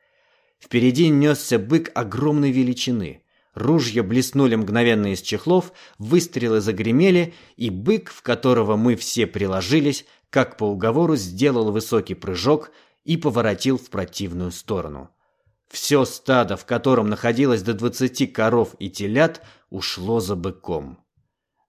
Впереди несся бык огромной величины. Ружья блеснули мгновенно из чехлов, выстрелы загремели, и бык, в которого мы все приложились, как по уговору сделал высокий прыжок и поворотил в противную сторону. Все стадо, в котором находилось до двадцати коров и телят, ушло за быком.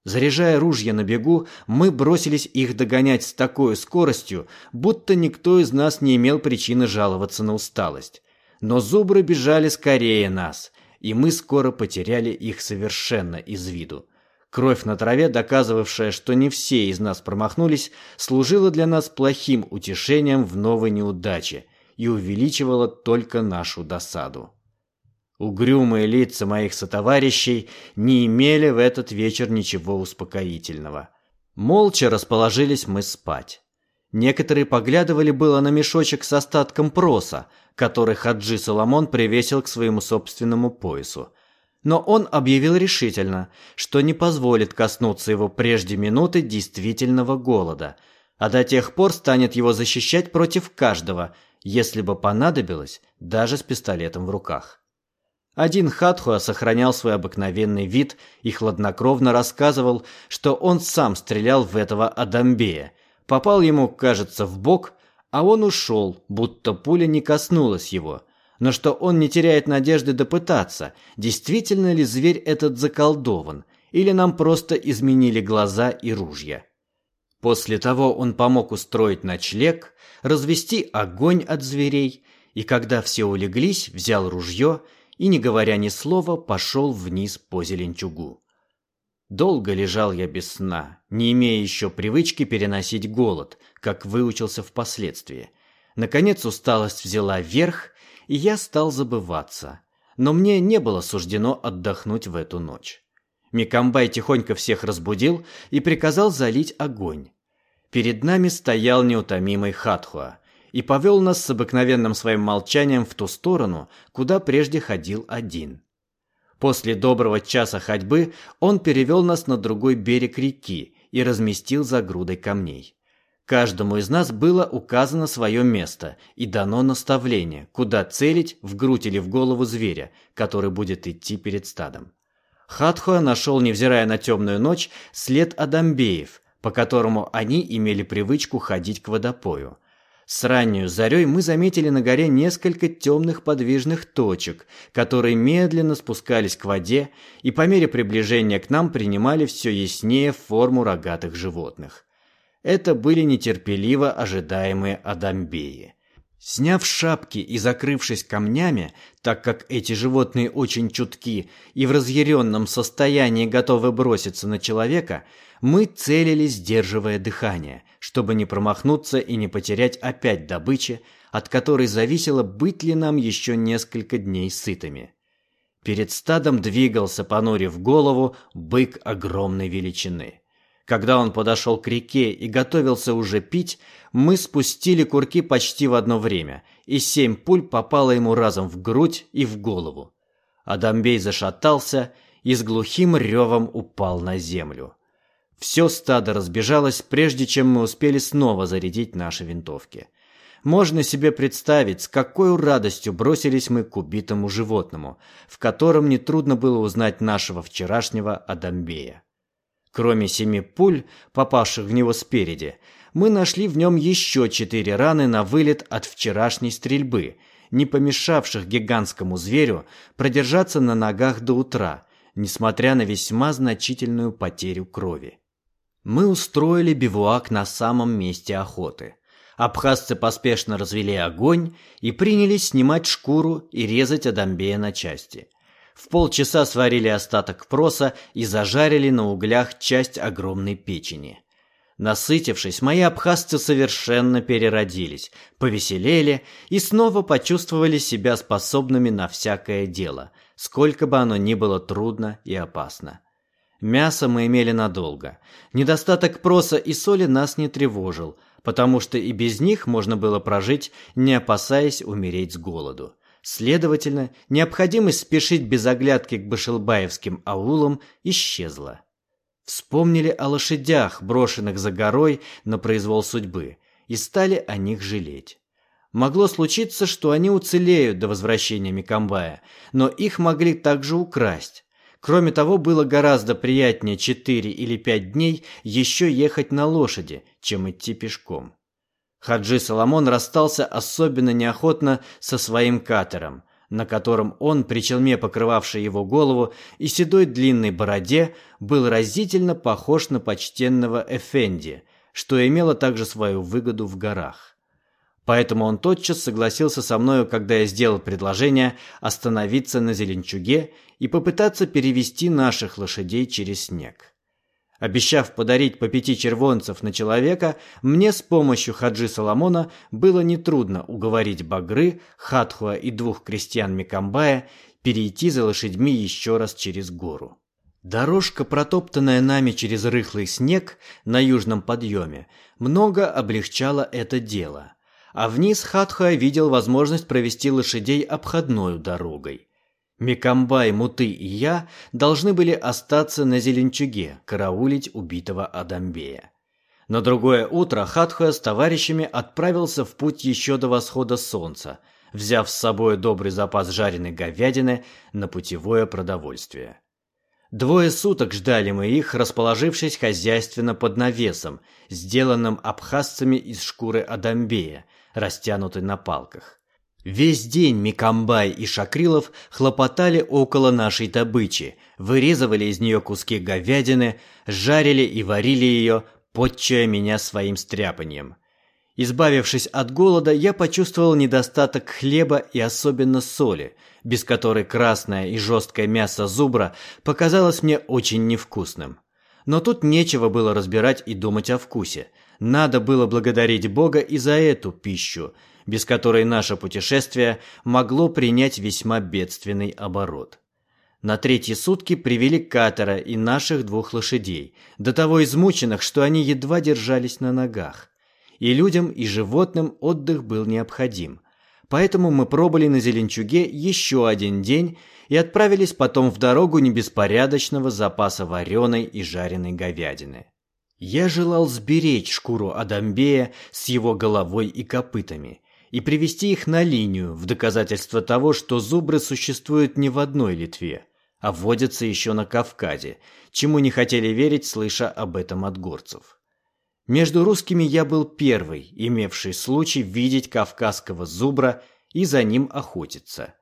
Заряжая ружья на бегу, мы бросились их догонять с такой скоростью, будто никто из нас не имел причины жаловаться на усталость. Но зубры бежали скорее нас, и мы скоро потеряли их совершенно из виду. Кровь на траве, доказывавшая, что не все из нас промахнулись, служила для нас плохим утешением в новой неудаче и увеличивала только нашу досаду. Угрюмые лица моих сотоварищей не имели в этот вечер ничего успокоительного. Молча расположились мы спать. Некоторые поглядывали было на мешочек с остатком проса, который Хаджи Соломон привесил к своему собственному поясу. Но он объявил решительно, что не позволит коснуться его прежде минуты действительного голода, а до тех пор станет его защищать против каждого, если бы понадобилось, даже с пистолетом в руках. Один Хатхуа сохранял свой обыкновенный вид и хладнокровно рассказывал, что он сам стрелял в этого Адамбея, попал ему, кажется, в бок, а он ушел, будто пуля не коснулась его, но что он не теряет надежды допытаться, действительно ли зверь этот заколдован, или нам просто изменили глаза и ружья. После того он помог устроить ночлег, развести огонь от зверей, и когда все улеглись, взял ружье и, не говоря ни слова, пошел вниз по зеленчугу. Долго лежал я без сна, не имея еще привычки переносить голод, как выучился впоследствии. Наконец усталость взяла верх, и я стал забываться. Но мне не было суждено отдохнуть в эту ночь. Микамбай тихонько всех разбудил и приказал залить огонь. Перед нами стоял неутомимый Хатхуа, и повел нас с обыкновенным своим молчанием в ту сторону, куда прежде ходил один. После доброго часа ходьбы он перевел нас на другой берег реки и разместил за грудой камней. Каждому из нас было указано свое место и дано наставление, куда целить в грудь или в голову зверя, который будет идти перед стадом. Хатхуа нашел, невзирая на темную ночь, след Адамбеев, по которому они имели привычку ходить к водопою – с раннюю зарей мы заметили на горе несколько темных подвижных точек, которые медленно спускались к воде и по мере приближения к нам принимали все яснее форму рогатых животных. Это были нетерпеливо ожидаемые адамбеи. Сняв шапки и закрывшись камнями, так как эти животные очень чутки и в разъяренном состоянии готовы броситься на человека, мы целились, сдерживая дыхание, чтобы не промахнуться и не потерять опять добычи, от которой зависело, быть ли нам еще несколько дней сытыми. Перед стадом двигался, понурив голову, бык огромной величины. Когда он подошел к реке и готовился уже пить, мы спустили курки почти в одно время, и семь пуль попало ему разом в грудь и в голову. Адамбей зашатался и с глухим ревом упал на землю. Все стадо разбежалось, прежде чем мы успели снова зарядить наши винтовки. Можно себе представить, с какой радостью бросились мы к убитому животному, в котором нетрудно было узнать нашего вчерашнего Адамбея. Кроме семи пуль, попавших в него спереди, мы нашли в нем еще четыре раны на вылет от вчерашней стрельбы, не помешавших гигантскому зверю продержаться на ногах до утра, несмотря на весьма значительную потерю крови. Мы устроили бивуак на самом месте охоты. Абхазцы поспешно развели огонь и принялись снимать шкуру и резать Адамбея на части. В полчаса сварили остаток проса и зажарили на углях часть огромной печени. Насытившись, мои абхазцы совершенно переродились, повеселели и снова почувствовали себя способными на всякое дело, сколько бы оно ни было трудно и опасно. Мясо мы имели надолго. Недостаток проса и соли нас не тревожил, потому что и без них можно было прожить, не опасаясь умереть с голоду. Следовательно, необходимость спешить без оглядки к башилбаевским аулам исчезла. Вспомнили о лошадях, брошенных за горой на произвол судьбы, и стали о них жалеть. Могло случиться, что они уцелеют до возвращения Микомбая, но их могли также украсть. Кроме того, было гораздо приятнее четыре или пять дней еще ехать на лошади, чем идти пешком. Хаджи Соломон расстался особенно неохотно со своим катером, на котором он, при челме покрывавшей его голову и седой длинной бороде, был разительно похож на почтенного Эфенди, что имело также свою выгоду в горах. Поэтому он тотчас согласился со мною, когда я сделал предложение остановиться на Зеленчуге и попытаться перевести наших лошадей через снег. Обещав подарить по пяти червонцев на человека, мне с помощью Хаджи Соломона было нетрудно уговорить Багры, Хатхуа и двух крестьян Микамбая перейти за лошадьми еще раз через гору. Дорожка, протоптанная нами через рыхлый снег на южном подъеме, много облегчала это дело, а вниз Хатхуа видел возможность провести лошадей обходной дорогой. Микамбай, Муты и я должны были остаться на Зеленчуге, караулить убитого Адамбея. На другое утро Хатхуя с товарищами отправился в путь еще до восхода солнца, взяв с собой добрый запас жареной говядины на путевое продовольствие. Двое суток ждали мы их, расположившись хозяйственно под навесом, сделанным абхазцами из шкуры Адамбея, растянутой на палках. Весь день Микамбай и Шакрилов хлопотали около нашей добычи, вырезывали из нее куски говядины, жарили и варили ее, подчая меня своим стряпанием. Избавившись от голода, я почувствовал недостаток хлеба и особенно соли, без которой красное и жесткое мясо зубра показалось мне очень невкусным. Но тут нечего было разбирать и думать о вкусе. Надо было благодарить Бога и за эту пищу, без которой наше путешествие могло принять весьма бедственный оборот. На третьи сутки привели катера и наших двух лошадей, до того измученных, что они едва держались на ногах. И людям, и животным отдых был необходим. Поэтому мы пробыли на Зеленчуге еще один день и отправились потом в дорогу не беспорядочного запаса вареной и жареной говядины. Я желал сберечь шкуру Адамбея с его головой и копытами и привести их на линию в доказательство того, что зубры существуют не в одной Литве, а водятся еще на Кавказе, чему не хотели верить, слыша об этом от горцев. Между русскими я был первый, имевший случай видеть кавказского зубра и за ним охотиться.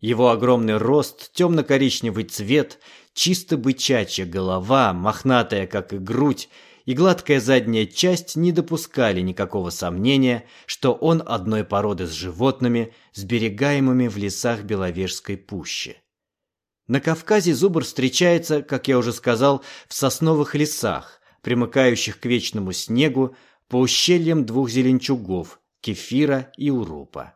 Его огромный рост, темно-коричневый цвет, чисто бычачья голова, мохнатая, как и грудь, и гладкая задняя часть не допускали никакого сомнения, что он одной породы с животными, сберегаемыми в лесах Беловежской пущи. На Кавказе зубр встречается, как я уже сказал, в сосновых лесах, примыкающих к вечному снегу, по ущельям двух зеленчугов – Кефира и Урупа.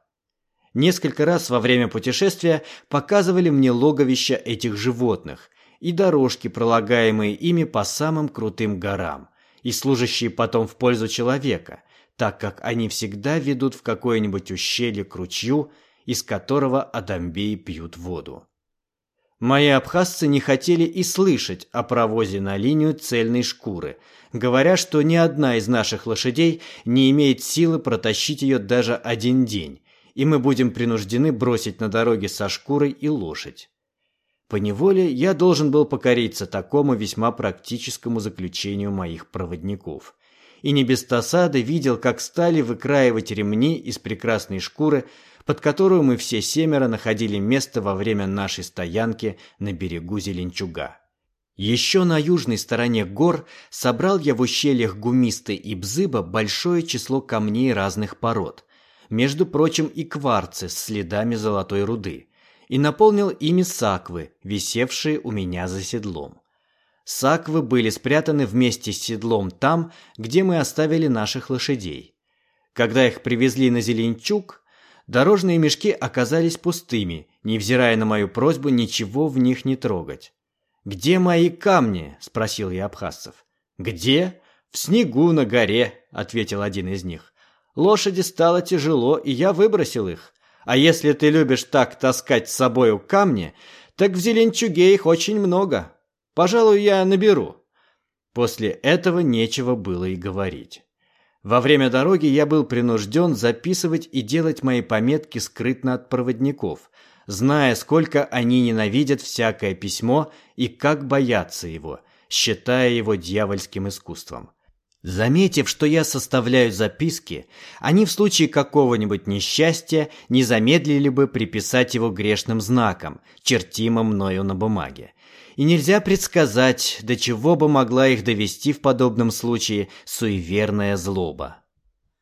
Несколько раз во время путешествия показывали мне логовища этих животных и дорожки, пролагаемые ими по самым крутым горам и служащие потом в пользу человека, так как они всегда ведут в какое-нибудь ущелье к ручью, из которого адамбеи пьют воду. Мои абхазцы не хотели и слышать о провозе на линию цельной шкуры, говоря, что ни одна из наших лошадей не имеет силы протащить ее даже один день, и мы будем принуждены бросить на дороге со шкурой и лошадь. По неволе я должен был покориться такому весьма практическому заключению моих проводников. И не без досады видел, как стали выкраивать ремни из прекрасной шкуры, под которую мы все семеро находили место во время нашей стоянки на берегу Зеленчуга. Еще на южной стороне гор собрал я в ущельях Гумисты и Бзыба большое число камней разных пород, между прочим и кварцы с следами золотой руды – и наполнил ими саквы, висевшие у меня за седлом. Саквы были спрятаны вместе с седлом там, где мы оставили наших лошадей. Когда их привезли на Зеленчук, дорожные мешки оказались пустыми, невзирая на мою просьбу ничего в них не трогать. «Где мои камни?» – спросил я абхазцев. «Где?» «В снегу на горе», – ответил один из них. «Лошади стало тяжело, и я выбросил их. А если ты любишь так таскать с собою камни, так в Зеленчуге их очень много. Пожалуй, я наберу». После этого нечего было и говорить. Во время дороги я был принужден записывать и делать мои пометки скрытно от проводников, зная, сколько они ненавидят всякое письмо и как боятся его, считая его дьявольским искусством. Заметив, что я составляю записки, они в случае какого-нибудь несчастья не замедлили бы приписать его грешным знаком, чертимым мною на бумаге. И нельзя предсказать, до чего бы могла их довести в подобном случае суеверная злоба.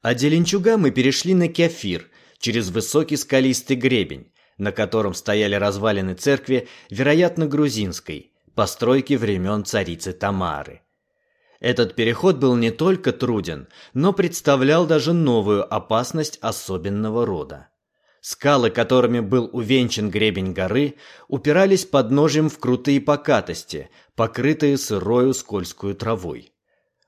От Деленчуга мы перешли на Кефир, через высокий скалистый гребень, на котором стояли развалины церкви, вероятно, грузинской, постройки времен царицы Тамары. Этот переход был не только труден, но представлял даже новую опасность особенного рода. Скалы, которыми был увенчан гребень горы, упирались под ножем в крутые покатости, покрытые сырою скользкую травой.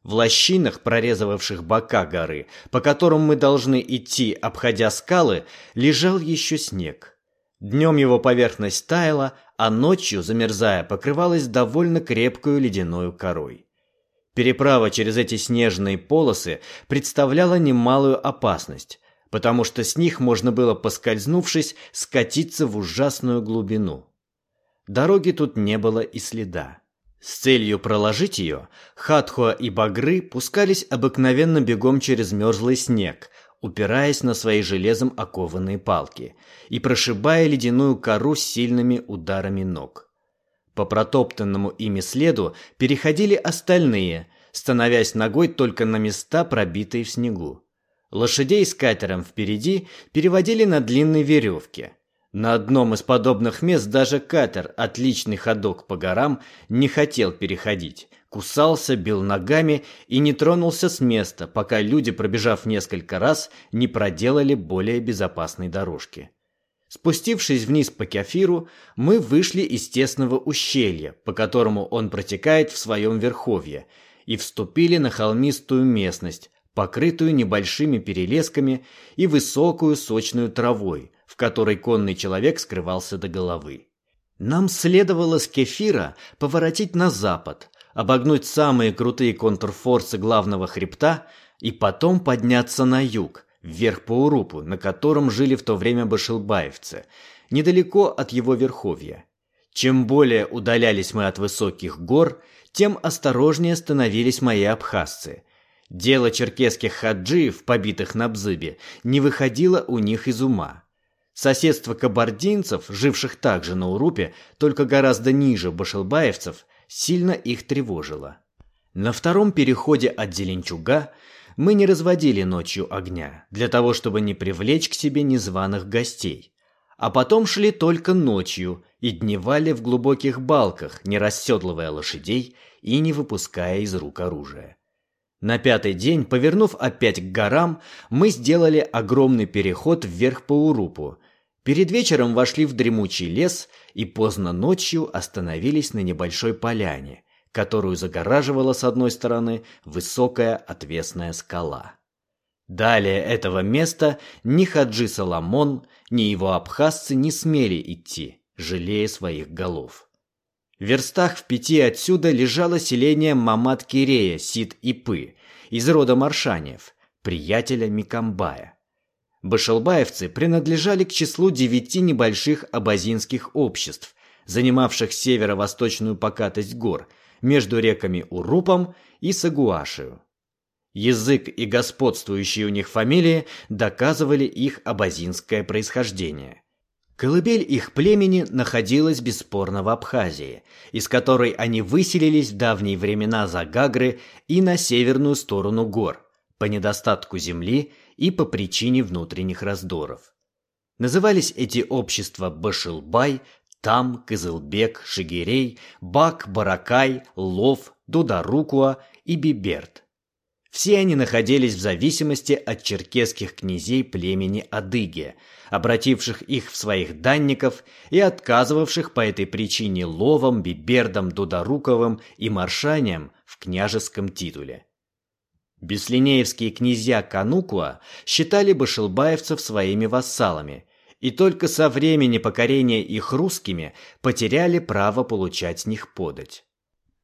В лощинах, прорезывавших бока горы, по которым мы должны идти, обходя скалы, лежал еще снег. Днем его поверхность таяла, а ночью, замерзая, покрывалась довольно крепкую ледяной корой. Переправа через эти снежные полосы представляла немалую опасность, потому что с них можно было, поскользнувшись, скатиться в ужасную глубину. Дороги тут не было и следа. С целью проложить ее, Хатхуа и Багры пускались обыкновенно бегом через мерзлый снег, упираясь на свои железом окованные палки и прошибая ледяную кору сильными ударами ног. По протоптанному ими следу переходили остальные, становясь ногой только на места, пробитые в снегу. Лошадей с катером впереди переводили на длинной веревке. На одном из подобных мест даже катер, отличный ходок по горам, не хотел переходить. Кусался, бил ногами и не тронулся с места, пока люди, пробежав несколько раз, не проделали более безопасной дорожки. Спустившись вниз по Кефиру, мы вышли из тесного ущелья, по которому он протекает в своем верховье, и вступили на холмистую местность, покрытую небольшими перелесками и высокую сочную травой, в которой конный человек скрывался до головы. Нам следовало с Кефира поворотить на запад, обогнуть самые крутые контрфорсы главного хребта и потом подняться на юг – вверх по Урупу, на котором жили в то время башилбаевцы, недалеко от его верховья. Чем более удалялись мы от высоких гор, тем осторожнее становились мои абхазцы. Дело черкесских хаджиев, побитых на Бзыбе, не выходило у них из ума. Соседство кабардинцев, живших также на Урупе, только гораздо ниже башилбаевцев, сильно их тревожило. На втором переходе от Зеленчуга мы не разводили ночью огня, для того, чтобы не привлечь к себе незваных гостей. А потом шли только ночью и дневали в глубоких балках, не расседлывая лошадей и не выпуская из рук оружия. На пятый день, повернув опять к горам, мы сделали огромный переход вверх по Урупу. Перед вечером вошли в дремучий лес и поздно ночью остановились на небольшой поляне – которую загораживала с одной стороны высокая отвесная скала. Далее этого места ни Хаджи Соломон, ни его абхазцы не смели идти, жалея своих голов. В верстах в пяти отсюда лежало селение Мамат-Кирея, Сид-Ипы, из рода Маршанев, приятеля Микамбая. Башалбаевцы принадлежали к числу девяти небольших абазинских обществ, занимавших северо-восточную покатость гор – между реками Урупом и Сагуашию. Язык и господствующие у них фамилии доказывали их абазинское происхождение. Колыбель их племени находилась бесспорно в Абхазии, из которой они выселились в давние времена за Гагры и на северную сторону гор, по недостатку земли и по причине внутренних раздоров. Назывались эти общества Башилбай, там Кызылбек, Шигирей, Бак, Баракай, Лов, Дударукуа и Биберт. Все они находились в зависимости от черкесских князей племени Адыги, обративших их в своих данников и отказывавших по этой причине Ловам, Бибердам, Дударуковым и Маршаниям в княжеском титуле. Беслинеевские князья Канукуа считали башилбаевцев своими вассалами и только со времени покорения их русскими потеряли право получать с них подать.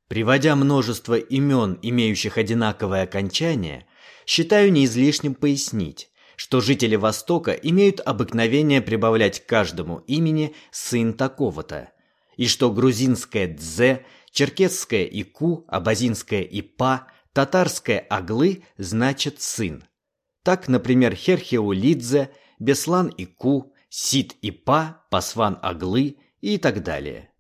Приводя множество имен, имеющих одинаковое окончание, считаю не излишним пояснить, что жители Востока имеют обыкновение прибавлять к каждому имени сын такого-то, и что грузинское «дзе», черкесское «ику», абазинское «ипа», татарское «аглы» значит «сын». Так, например, Херхеулидзе, Беслан Ику, Сид Ипа, Пасван Аглы и так далее.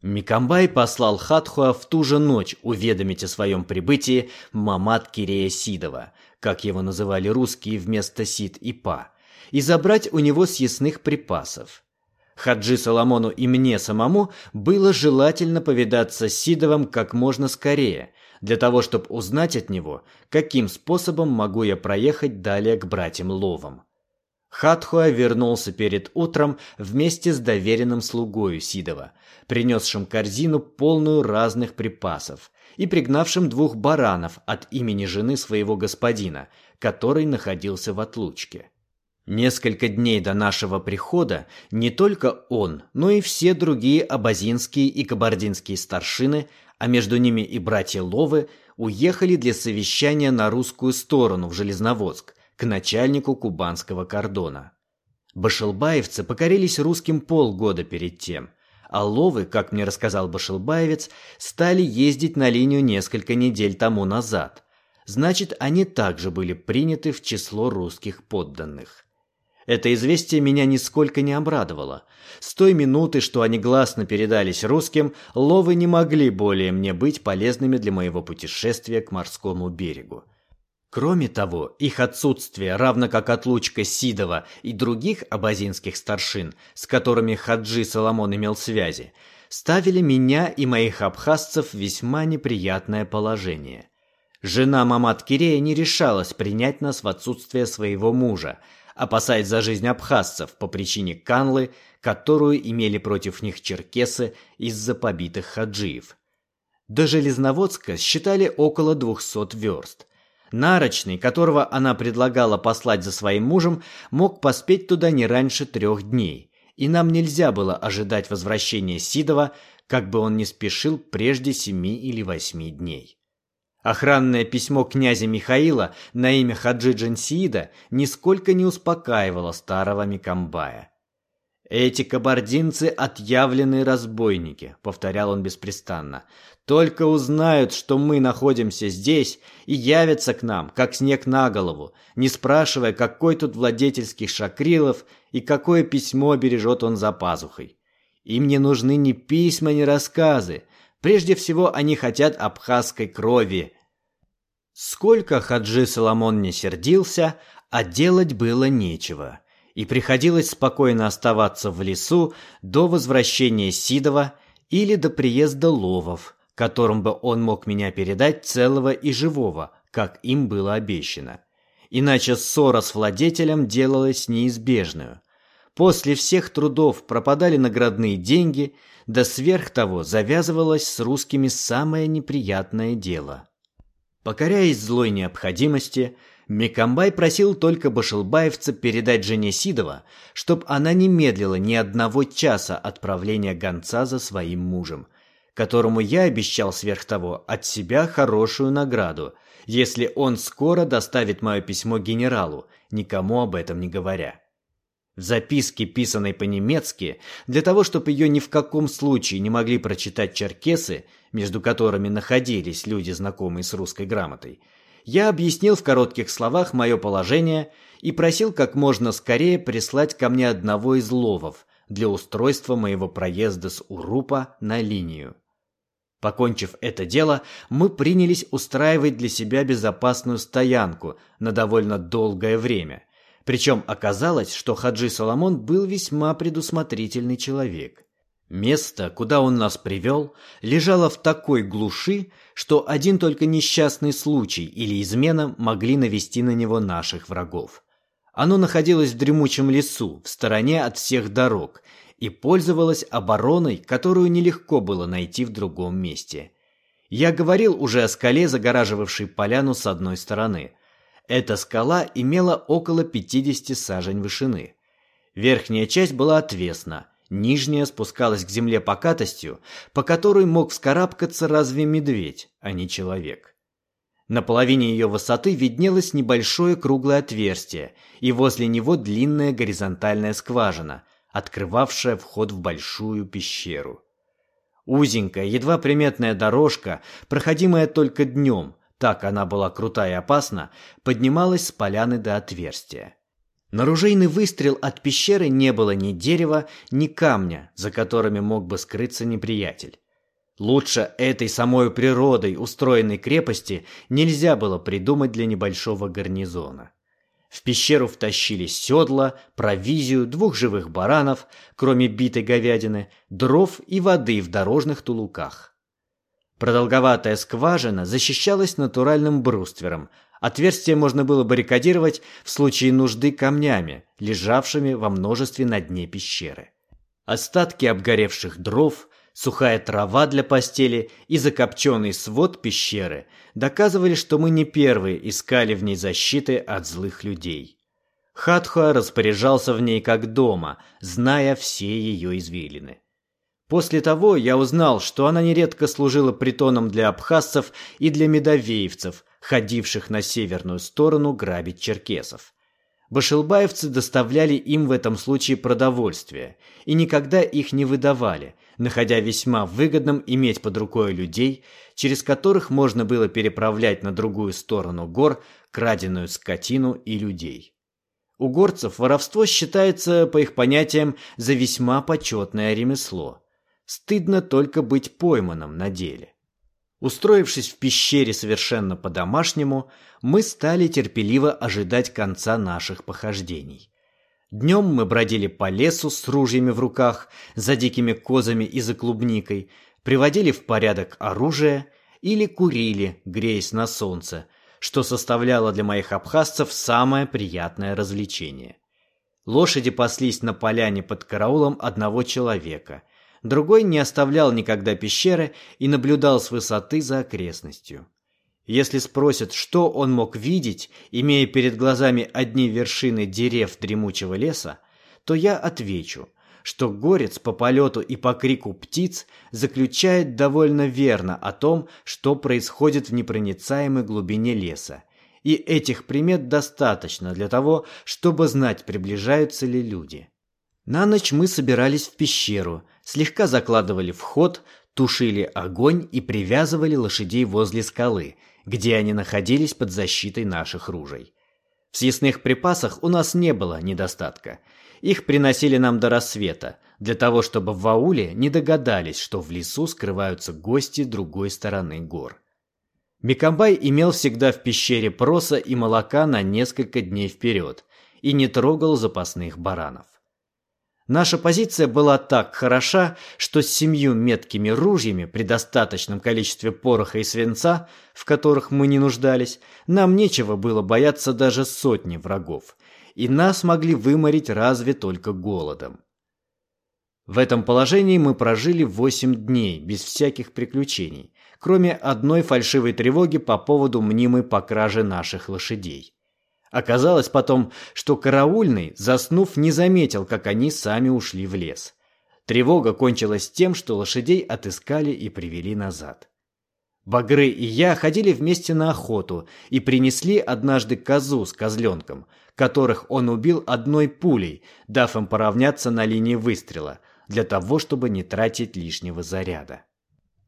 Микамбай послал Хатхуа в ту же ночь уведомить о своем прибытии Мамат Кирея Сидова, как его называли русские вместо Сид Ипа, и забрать у него съестных припасов. Хаджи Соломону и мне самому было желательно повидаться с Сидовым как можно скорее, для того, чтобы узнать от него, каким способом могу я проехать далее к братьям Ловам. Хатхуа вернулся перед утром вместе с доверенным слугою Сидова, принесшим корзину полную разных припасов и пригнавшим двух баранов от имени жены своего господина, который находился в отлучке. Несколько дней до нашего прихода не только он, но и все другие абазинские и кабардинские старшины а между ними и братья Ловы уехали для совещания на русскую сторону в Железноводск к начальнику кубанского кордона. Башилбаевцы покорились русским полгода перед тем, а Ловы, как мне рассказал Башилбаевец, стали ездить на линию несколько недель тому назад. Значит, они также были приняты в число русских подданных. Это известие меня нисколько не обрадовало. С той минуты, что они гласно передались русским, ловы не могли более мне быть полезными для моего путешествия к морскому берегу. Кроме того, их отсутствие, равно как отлучка Сидова и других абазинских старшин, с которыми Хаджи Соломон имел связи, ставили меня и моих абхазцев в весьма неприятное положение. Жена Мамат Кирея не решалась принять нас в отсутствие своего мужа – опасаясь за жизнь абхазцев по причине канлы, которую имели против них черкесы из-за побитых хаджиев. До Железноводска считали около 200 верст. Нарочный, которого она предлагала послать за своим мужем, мог поспеть туда не раньше трех дней, и нам нельзя было ожидать возвращения Сидова, как бы он ни спешил прежде семи или восьми дней. Охранное письмо князя Михаила на имя Хаджи Джансиида нисколько не успокаивало старого Микамбая. «Эти кабардинцы – отъявленные разбойники», – повторял он беспрестанно. «Только узнают, что мы находимся здесь, и явятся к нам, как снег на голову, не спрашивая, какой тут владетельских шакрилов и какое письмо бережет он за пазухой. Им не нужны ни письма, ни рассказы, Прежде всего, они хотят абхазской крови. Сколько Хаджи Соломон не сердился, а делать было нечего, и приходилось спокойно оставаться в лесу до возвращения Сидова или до приезда Ловов, которым бы он мог меня передать целого и живого, как им было обещано. Иначе ссора с владетелем делалась неизбежную. После всех трудов пропадали наградные деньги – да сверх того завязывалось с русскими самое неприятное дело. Покоряясь злой необходимости, Мекамбай просил только Башилбаевца передать жене Сидова, чтоб она не медлила ни одного часа отправления гонца за своим мужем, которому я обещал сверх того от себя хорошую награду, если он скоро доставит мое письмо генералу, никому об этом не говоря. В записке, писанной по-немецки, для того, чтобы ее ни в каком случае не могли прочитать черкесы, между которыми находились люди, знакомые с русской грамотой, я объяснил в коротких словах мое положение и просил как можно скорее прислать ко мне одного из ловов для устройства моего проезда с Урупа на линию. Покончив это дело, мы принялись устраивать для себя безопасную стоянку на довольно долгое время – причем оказалось, что Хаджи Соломон был весьма предусмотрительный человек. Место, куда он нас привел, лежало в такой глуши, что один только несчастный случай или измена могли навести на него наших врагов. Оно находилось в дремучем лесу, в стороне от всех дорог, и пользовалось обороной, которую нелегко было найти в другом месте. Я говорил уже о скале, загораживавшей поляну с одной стороны – эта скала имела около 50 сажень вышины. Верхняя часть была отвесна, нижняя спускалась к земле покатостью, по которой мог вскарабкаться разве медведь, а не человек. На половине ее высоты виднелось небольшое круглое отверстие, и возле него длинная горизонтальная скважина, открывавшая вход в большую пещеру. Узенькая, едва приметная дорожка, проходимая только днем, так она была крута и опасна, поднималась с поляны до отверстия. На ружейный выстрел от пещеры не было ни дерева, ни камня, за которыми мог бы скрыться неприятель. Лучше этой самой природой устроенной крепости нельзя было придумать для небольшого гарнизона. В пещеру втащили седла, провизию, двух живых баранов, кроме битой говядины, дров и воды в дорожных тулуках. Продолговатая скважина защищалась натуральным бруствером. Отверстие можно было баррикадировать в случае нужды камнями, лежавшими во множестве на дне пещеры. Остатки обгоревших дров, Сухая трава для постели и закопченный свод пещеры доказывали, что мы не первые искали в ней защиты от злых людей. Хатхуа распоряжался в ней как дома, зная все ее извилины. После того я узнал, что она нередко служила притоном для абхазцев и для медовеевцев, ходивших на северную сторону грабить черкесов. Башилбаевцы доставляли им в этом случае продовольствие и никогда их не выдавали, находя весьма выгодным иметь под рукой людей, через которых можно было переправлять на другую сторону гор краденую скотину и людей. У горцев воровство считается, по их понятиям, за весьма почетное ремесло. Стыдно только быть пойманным на деле. Устроившись в пещере совершенно по-домашнему, мы стали терпеливо ожидать конца наших похождений. Днем мы бродили по лесу с ружьями в руках, за дикими козами и за клубникой, приводили в порядок оружие или курили, греясь на солнце, что составляло для моих абхазцев самое приятное развлечение. Лошади паслись на поляне под караулом одного человека, другой не оставлял никогда пещеры и наблюдал с высоты за окрестностью. Если спросят, что он мог видеть, имея перед глазами одни вершины дерев дремучего леса, то я отвечу, что горец по полету и по крику птиц заключает довольно верно о том, что происходит в непроницаемой глубине леса, и этих примет достаточно для того, чтобы знать, приближаются ли люди. На ночь мы собирались в пещеру, слегка закладывали вход, тушили огонь и привязывали лошадей возле скалы, где они находились под защитой наших ружей. В съестных припасах у нас не было недостатка. Их приносили нам до рассвета, для того, чтобы в ауле не догадались, что в лесу скрываются гости другой стороны гор. Микомбай имел всегда в пещере проса и молока на несколько дней вперед и не трогал запасных баранов. Наша позиция была так хороша, что с семью меткими ружьями при достаточном количестве пороха и свинца, в которых мы не нуждались, нам нечего было бояться даже сотни врагов, и нас могли выморить разве только голодом. В этом положении мы прожили восемь дней без всяких приключений, кроме одной фальшивой тревоги по поводу мнимой покражи наших лошадей. Оказалось потом, что караульный, заснув, не заметил, как они сами ушли в лес. Тревога кончилась тем, что лошадей отыскали и привели назад. Багры и я ходили вместе на охоту и принесли однажды козу с козленком, которых он убил одной пулей, дав им поравняться на линии выстрела, для того, чтобы не тратить лишнего заряда.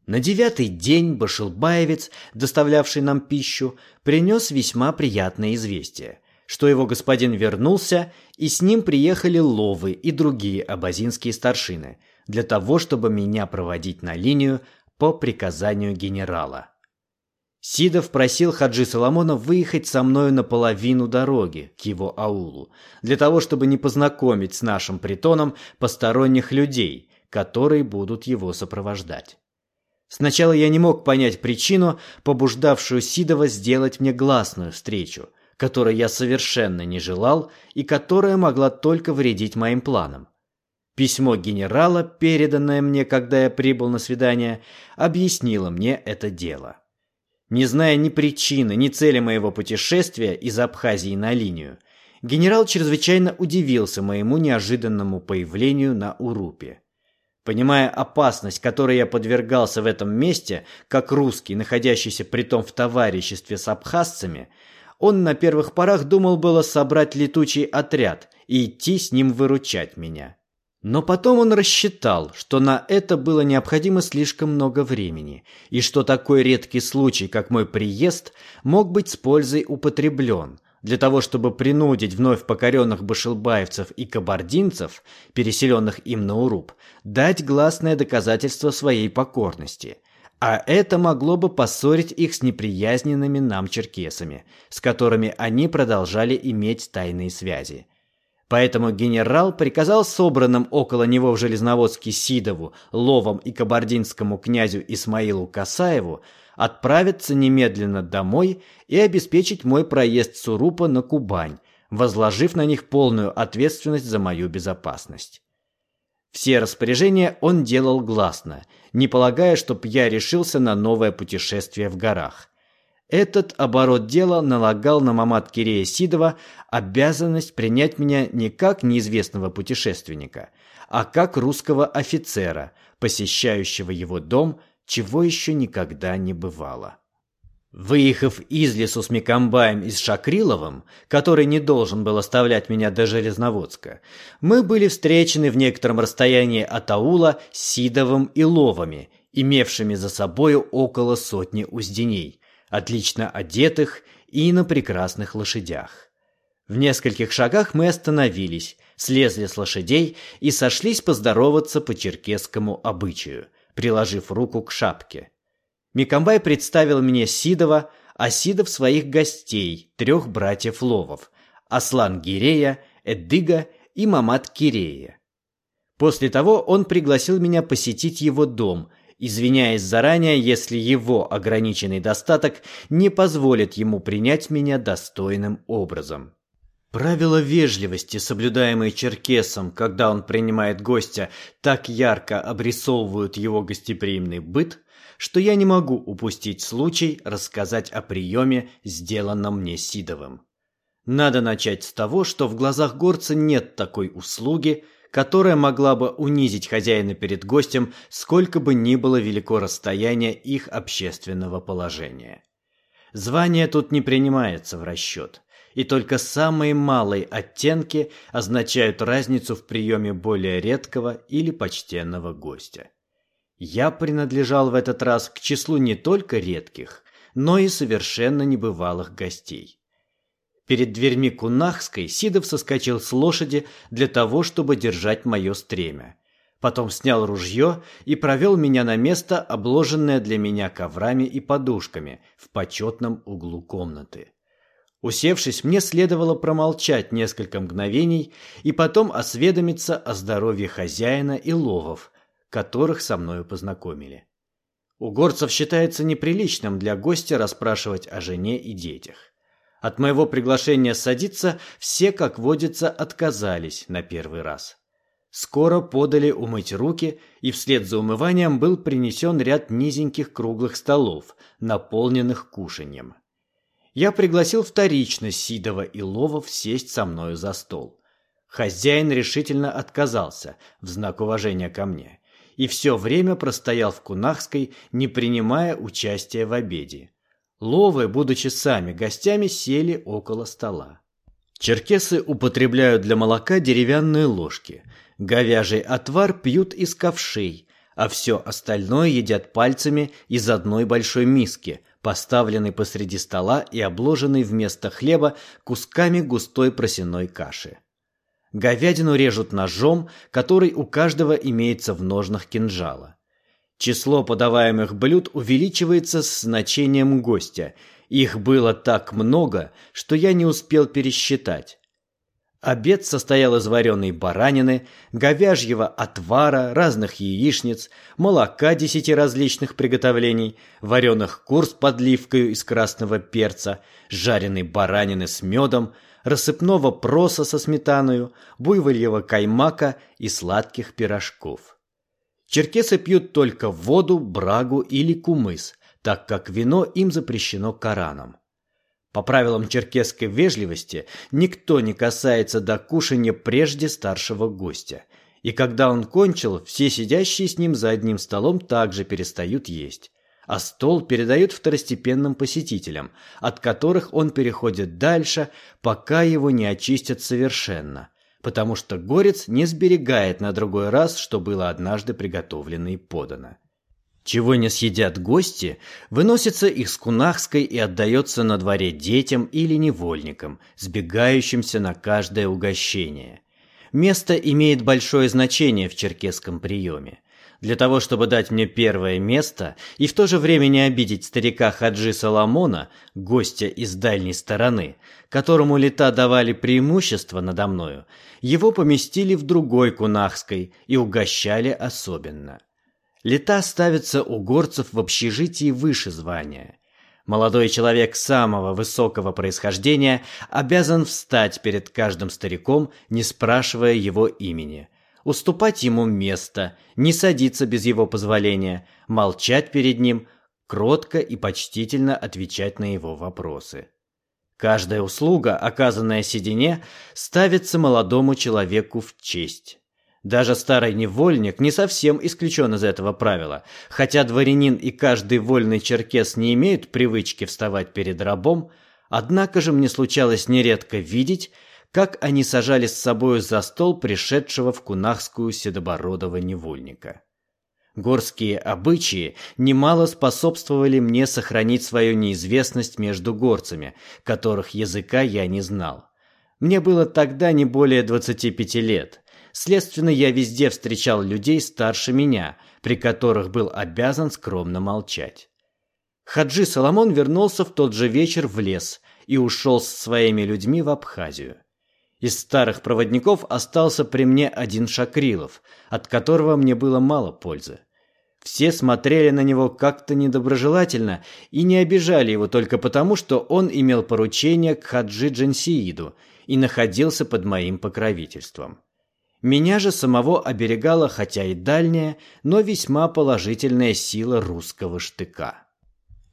На девятый день Башилбаевец, доставлявший нам пищу, принес весьма приятное известие, что его господин вернулся, и с ним приехали ловы и другие абазинские старшины, для того, чтобы меня проводить на линию по приказанию генерала. Сидов просил Хаджи Соломона выехать со мною на половину дороги к его аулу, для того, чтобы не познакомить с нашим притоном посторонних людей, которые будут его сопровождать. Сначала я не мог понять причину, побуждавшую Сидова сделать мне гласную встречу, которой я совершенно не желал и которая могла только вредить моим планам. Письмо генерала, переданное мне, когда я прибыл на свидание, объяснило мне это дело. Не зная ни причины, ни цели моего путешествия из Абхазии на линию, генерал чрезвычайно удивился моему неожиданному появлению на Урупе. Понимая опасность, которой я подвергался в этом месте, как русский, находящийся притом в товариществе с абхазцами, он на первых порах думал было собрать летучий отряд и идти с ним выручать меня. Но потом он рассчитал, что на это было необходимо слишком много времени, и что такой редкий случай, как мой приезд, мог быть с пользой употреблен, для того, чтобы принудить вновь покоренных башилбаевцев и кабардинцев, переселенных им на Уруб, дать гласное доказательство своей покорности. А это могло бы поссорить их с неприязненными нам черкесами, с которыми они продолжали иметь тайные связи. Поэтому генерал приказал собранным около него в Железноводске Сидову, Ловом и кабардинскому князю Исмаилу Касаеву отправиться немедленно домой и обеспечить мой проезд с Урупа на Кубань, возложив на них полную ответственность за мою безопасность. Все распоряжения он делал гласно, не полагая, чтоб я решился на новое путешествие в горах. Этот оборот дела налагал на Мамат Кирея Сидова обязанность принять меня не как неизвестного путешественника, а как русского офицера, посещающего его дом, чего еще никогда не бывало. Выехав из лесу с Микомбаем и с Шакриловым, который не должен был оставлять меня до Железноводска, мы были встречены в некотором расстоянии от аула Сидовым и Ловами, имевшими за собою около сотни узденей, отлично одетых и на прекрасных лошадях. В нескольких шагах мы остановились, слезли с лошадей и сошлись поздороваться по черкесскому обычаю, приложив руку к шапке. Микомбай представил мне Сидова, а Сидов своих гостей, трех братьев Ловов, Аслан Гирея, Эддыга и Мамат Кирея. После того он пригласил меня посетить его дом – извиняясь заранее, если его ограниченный достаток не позволит ему принять меня достойным образом. Правила вежливости, соблюдаемые черкесом, когда он принимает гостя, так ярко обрисовывают его гостеприимный быт, что я не могу упустить случай рассказать о приеме, сделанном мне Сидовым. Надо начать с того, что в глазах горца нет такой услуги, которая могла бы унизить хозяина перед гостем, сколько бы ни было велико расстояние их общественного положения. Звание тут не принимается в расчет, и только самые малые оттенки означают разницу в приеме более редкого или почтенного гостя. Я принадлежал в этот раз к числу не только редких, но и совершенно небывалых гостей. Перед дверьми Кунахской Сидов соскочил с лошади для того, чтобы держать мое стремя. Потом снял ружье и провел меня на место, обложенное для меня коврами и подушками в почетном углу комнаты. Усевшись, мне следовало промолчать несколько мгновений и потом осведомиться о здоровье хозяина и ловов, которых со мною познакомили. У горцев считается неприличным для гостя расспрашивать о жене и детях. От моего приглашения садиться все, как водится, отказались на первый раз. Скоро подали умыть руки, и вслед за умыванием был принесен ряд низеньких круглых столов, наполненных кушаньем. Я пригласил вторично Сидова и Ловов сесть со мною за стол. Хозяин решительно отказался в знак уважения ко мне и все время простоял в Кунахской, не принимая участия в обеде. Ловы, будучи сами гостями, сели около стола. Черкесы употребляют для молока деревянные ложки. Говяжий отвар пьют из ковшей, а все остальное едят пальцами из одной большой миски, поставленной посреди стола и обложенной вместо хлеба кусками густой просеной каши. Говядину режут ножом, который у каждого имеется в ножнах кинжала. Число подаваемых блюд увеличивается с значением гостя. Их было так много, что я не успел пересчитать. Обед состоял из вареной баранины, говяжьего отвара, разных яичниц, молока десяти различных приготовлений, вареных кур с подливкой из красного перца, жареной баранины с медом, рассыпного проса со сметаною, буйвольего каймака и сладких пирожков. Черкесы пьют только воду, брагу или кумыс, так как вино им запрещено Кораном. По правилам черкесской вежливости никто не касается до кушания прежде старшего гостя. И когда он кончил, все сидящие с ним за одним столом также перестают есть, а стол передают второстепенным посетителям, от которых он переходит дальше, пока его не очистят совершенно, потому что горец не сберегает на другой раз, что было однажды приготовлено и подано. Чего не съедят гости, выносится из Кунахской и отдается на дворе детям или невольникам, сбегающимся на каждое угощение. Место имеет большое значение в черкесском приеме. Для того, чтобы дать мне первое место и в то же время не обидеть старика Хаджи Соломона, гостя из дальней стороны, которому лета давали преимущество надо мною, его поместили в другой Кунахской и угощали особенно. Лета ставятся у горцев в общежитии выше звания. Молодой человек самого высокого происхождения обязан встать перед каждым стариком, не спрашивая его имени, уступать ему место, не садиться без его позволения, молчать перед ним, кротко и почтительно отвечать на его вопросы. Каждая услуга, оказанная седине, ставится молодому человеку в честь. Даже старый невольник не совсем исключен из этого правила, хотя дворянин и каждый вольный черкес не имеют привычки вставать перед рабом, однако же мне случалось нередко видеть, как они сажали с собою за стол пришедшего в кунахскую седобородого невольника. Горские обычаи немало способствовали мне сохранить свою неизвестность между горцами, которых языка я не знал. Мне было тогда не более двадцати пяти лет – Следственно, я везде встречал людей старше меня, при которых был обязан скромно молчать. Хаджи Соломон вернулся в тот же вечер в лес и ушел со своими людьми в Абхазию. Из старых проводников остался при мне один Шакрилов, от которого мне было мало пользы. Все смотрели на него как-то недоброжелательно и не обижали его только потому, что он имел поручение к Хаджи Джансииду и находился под моим покровительством. Меня же самого оберегала хотя и дальняя, но весьма положительная сила русского штыка.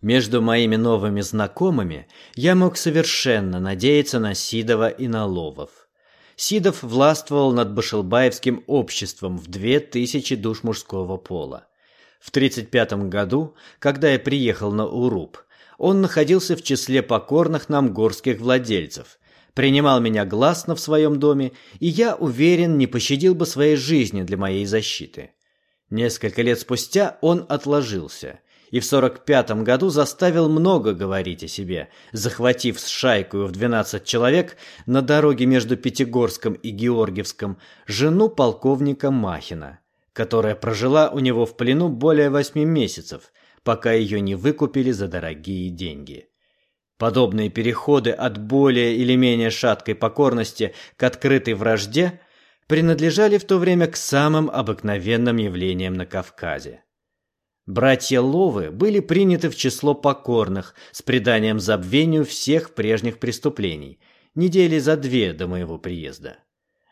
Между моими новыми знакомыми я мог совершенно надеяться на Сидова и на Ловов. Сидов властвовал над Башилбаевским обществом в две тысячи душ мужского пола. В 35 году, когда я приехал на Уруб, он находился в числе покорных нам горских владельцев принимал меня гласно в своем доме, и я уверен, не пощадил бы своей жизни для моей защиты. Несколько лет спустя он отложился и в 45 году заставил много говорить о себе, захватив с шайкой в 12 человек на дороге между Пятигорском и Георгиевском жену полковника Махина, которая прожила у него в плену более восьми месяцев, пока ее не выкупили за дорогие деньги. Подобные переходы от более или менее шаткой покорности к открытой вражде принадлежали в то время к самым обыкновенным явлениям на Кавказе. Братья Ловы были приняты в число покорных с преданием забвению всех прежних преступлений, недели за две до моего приезда.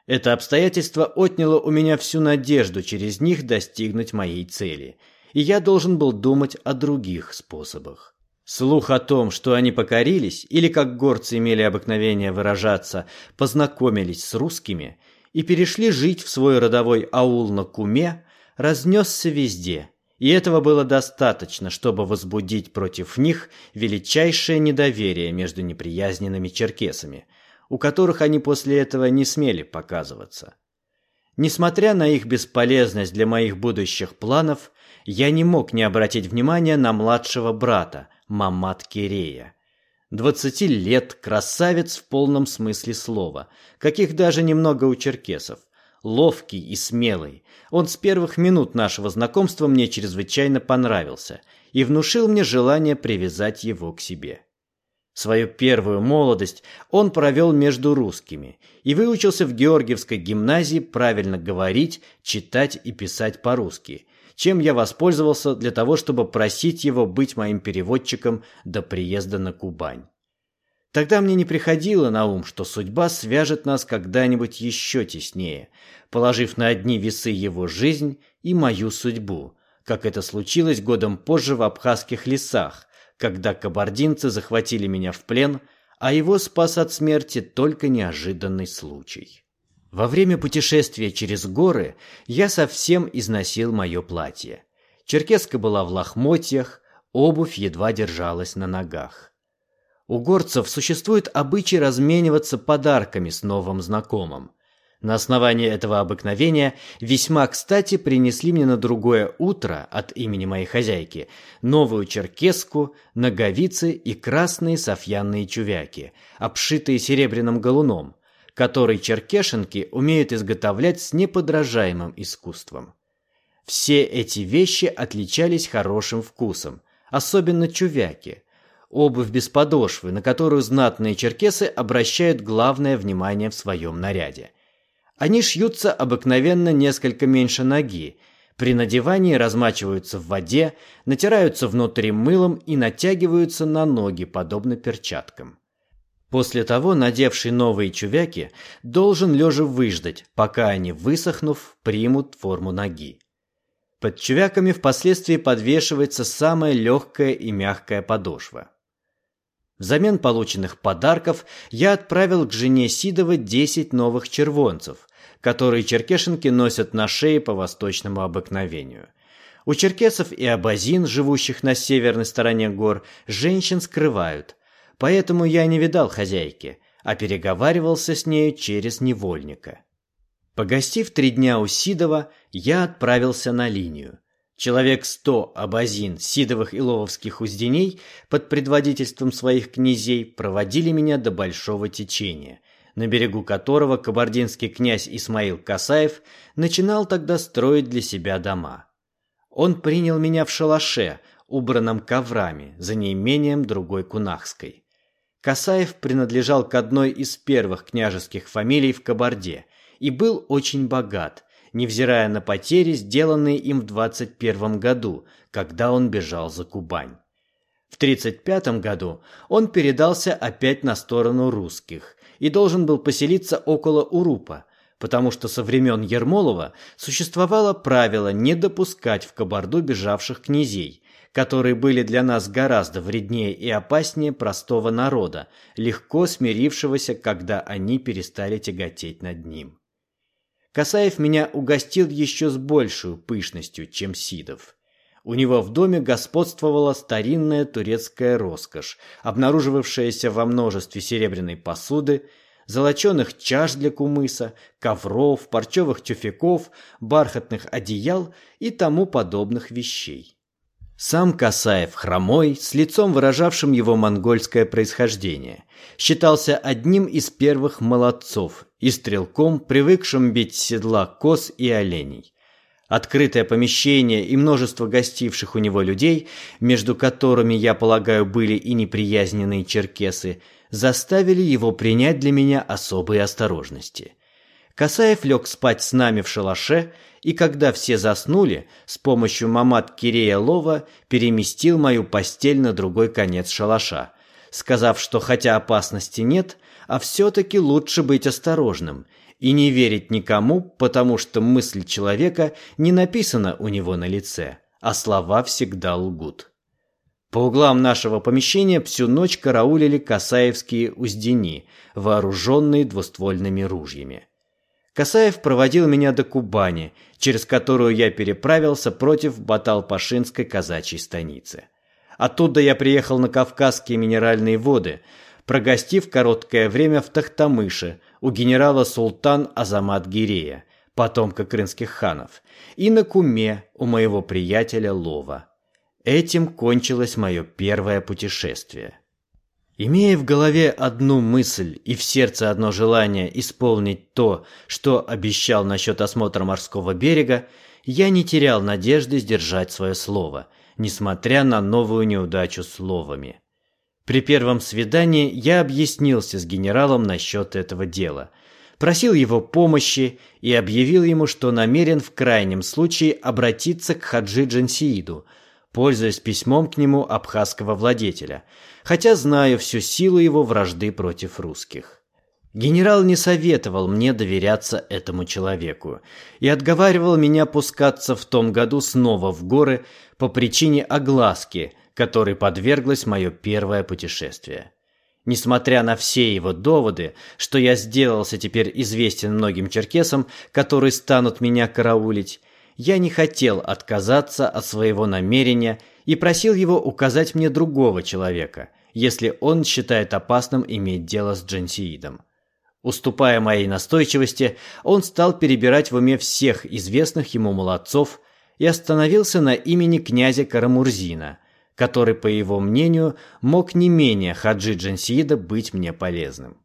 Это обстоятельство отняло у меня всю надежду через них достигнуть моей цели, и я должен был думать о других способах. Слух о том, что они покорились, или, как горцы имели обыкновение выражаться, познакомились с русскими и перешли жить в свой родовой аул на Куме, разнесся везде, и этого было достаточно, чтобы возбудить против них величайшее недоверие между неприязненными черкесами, у которых они после этого не смели показываться. Несмотря на их бесполезность для моих будущих планов, я не мог не обратить внимания на младшего брата – Мамат Кирея. Двадцати лет, красавец в полном смысле слова, каких даже немного у черкесов. Ловкий и смелый, он с первых минут нашего знакомства мне чрезвычайно понравился и внушил мне желание привязать его к себе. Свою первую молодость он провел между русскими и выучился в Георгиевской гимназии правильно говорить, читать и писать по-русски, чем я воспользовался для того, чтобы просить его быть моим переводчиком до приезда на Кубань. Тогда мне не приходило на ум, что судьба свяжет нас когда-нибудь еще теснее, положив на одни весы его жизнь и мою судьбу, как это случилось годом позже в абхазских лесах, когда кабардинцы захватили меня в плен, а его спас от смерти только неожиданный случай. Во время путешествия через горы я совсем износил мое платье. Черкеска была в лохмотьях, обувь едва держалась на ногах. У горцев существует обычай размениваться подарками с новым знакомым. На основании этого обыкновения весьма кстати принесли мне на другое утро от имени моей хозяйки новую черкеску, ноговицы и красные софьянные чувяки, обшитые серебряным галуном, который черкешенки умеют изготовлять с неподражаемым искусством. Все эти вещи отличались хорошим вкусом, особенно чувяки, обувь без подошвы, на которую знатные черкесы обращают главное внимание в своем наряде – они шьются обыкновенно несколько меньше ноги, при надевании размачиваются в воде, натираются внутри мылом и натягиваются на ноги, подобно перчаткам. После того надевший новые чувяки должен лежа выждать, пока они, высохнув, примут форму ноги. Под чувяками впоследствии подвешивается самая легкая и мягкая подошва. Взамен полученных подарков я отправил к жене Сидова 10 новых червонцев, которые черкешенки носят на шее по восточному обыкновению. У черкесов и абазин, живущих на северной стороне гор, женщин скрывают, поэтому я не видал хозяйки, а переговаривался с нею через невольника. Погостив три дня у Сидова, я отправился на линию – Человек сто абазин, сидовых и лововских узденей под предводительством своих князей проводили меня до большого течения, на берегу которого кабардинский князь Исмаил Касаев начинал тогда строить для себя дома. Он принял меня в шалаше, убранном коврами, за неимением другой кунахской. Касаев принадлежал к одной из первых княжеских фамилий в Кабарде и был очень богат – невзирая на потери, сделанные им в 21 году, когда он бежал за Кубань. В 35 году он передался опять на сторону русских и должен был поселиться около Урупа, потому что со времен Ермолова существовало правило не допускать в Кабарду бежавших князей, которые были для нас гораздо вреднее и опаснее простого народа, легко смирившегося, когда они перестали тяготеть над ним. Касаев меня угостил еще с большей пышностью, чем Сидов. У него в доме господствовала старинная турецкая роскошь, обнаруживавшаяся во множестве серебряной посуды, золоченых чаш для кумыса, ковров, парчевых тюфяков, бархатных одеял и тому подобных вещей. Сам Касаев, хромой, с лицом выражавшим его монгольское происхождение, считался одним из первых молодцов и стрелком, привыкшим бить седла коз и оленей. Открытое помещение и множество гостивших у него людей, между которыми, я полагаю, были и неприязненные черкесы, заставили его принять для меня особые осторожности. Касаев лег спать с нами в шалаше, и когда все заснули, с помощью мамат Кирея Лова переместил мою постель на другой конец шалаша, сказав, что хотя опасности нет, а все-таки лучше быть осторожным и не верить никому, потому что мысль человека не написана у него на лице, а слова всегда лгут. По углам нашего помещения всю ночь караулили касаевские уздени, вооруженные двуствольными ружьями. Касаев проводил меня до Кубани, через которую я переправился против Баталпашинской казачьей станицы. Оттуда я приехал на Кавказские минеральные воды, прогостив короткое время в Тахтамыше у генерала Султан Азамат Гирея, потомка крымских ханов, и на Куме у моего приятеля Лова. Этим кончилось мое первое путешествие. Имея в голове одну мысль и в сердце одно желание исполнить то, что обещал насчет осмотра морского берега, я не терял надежды сдержать свое слово, несмотря на новую неудачу словами. При первом свидании я объяснился с генералом насчет этого дела, просил его помощи и объявил ему, что намерен в крайнем случае обратиться к Хаджи Джансииду – пользуясь письмом к нему абхазского владетеля, хотя знаю всю силу его вражды против русских. Генерал не советовал мне доверяться этому человеку и отговаривал меня пускаться в том году снова в горы по причине огласки, которой подверглось мое первое путешествие. Несмотря на все его доводы, что я сделался теперь известен многим черкесам, которые станут меня караулить, я не хотел отказаться от своего намерения и просил его указать мне другого человека, если он считает опасным иметь дело с Джансиидом. Уступая моей настойчивости, он стал перебирать в уме всех известных ему молодцов и остановился на имени князя Карамурзина, который, по его мнению, мог не менее Хаджи Джансиида быть мне полезным.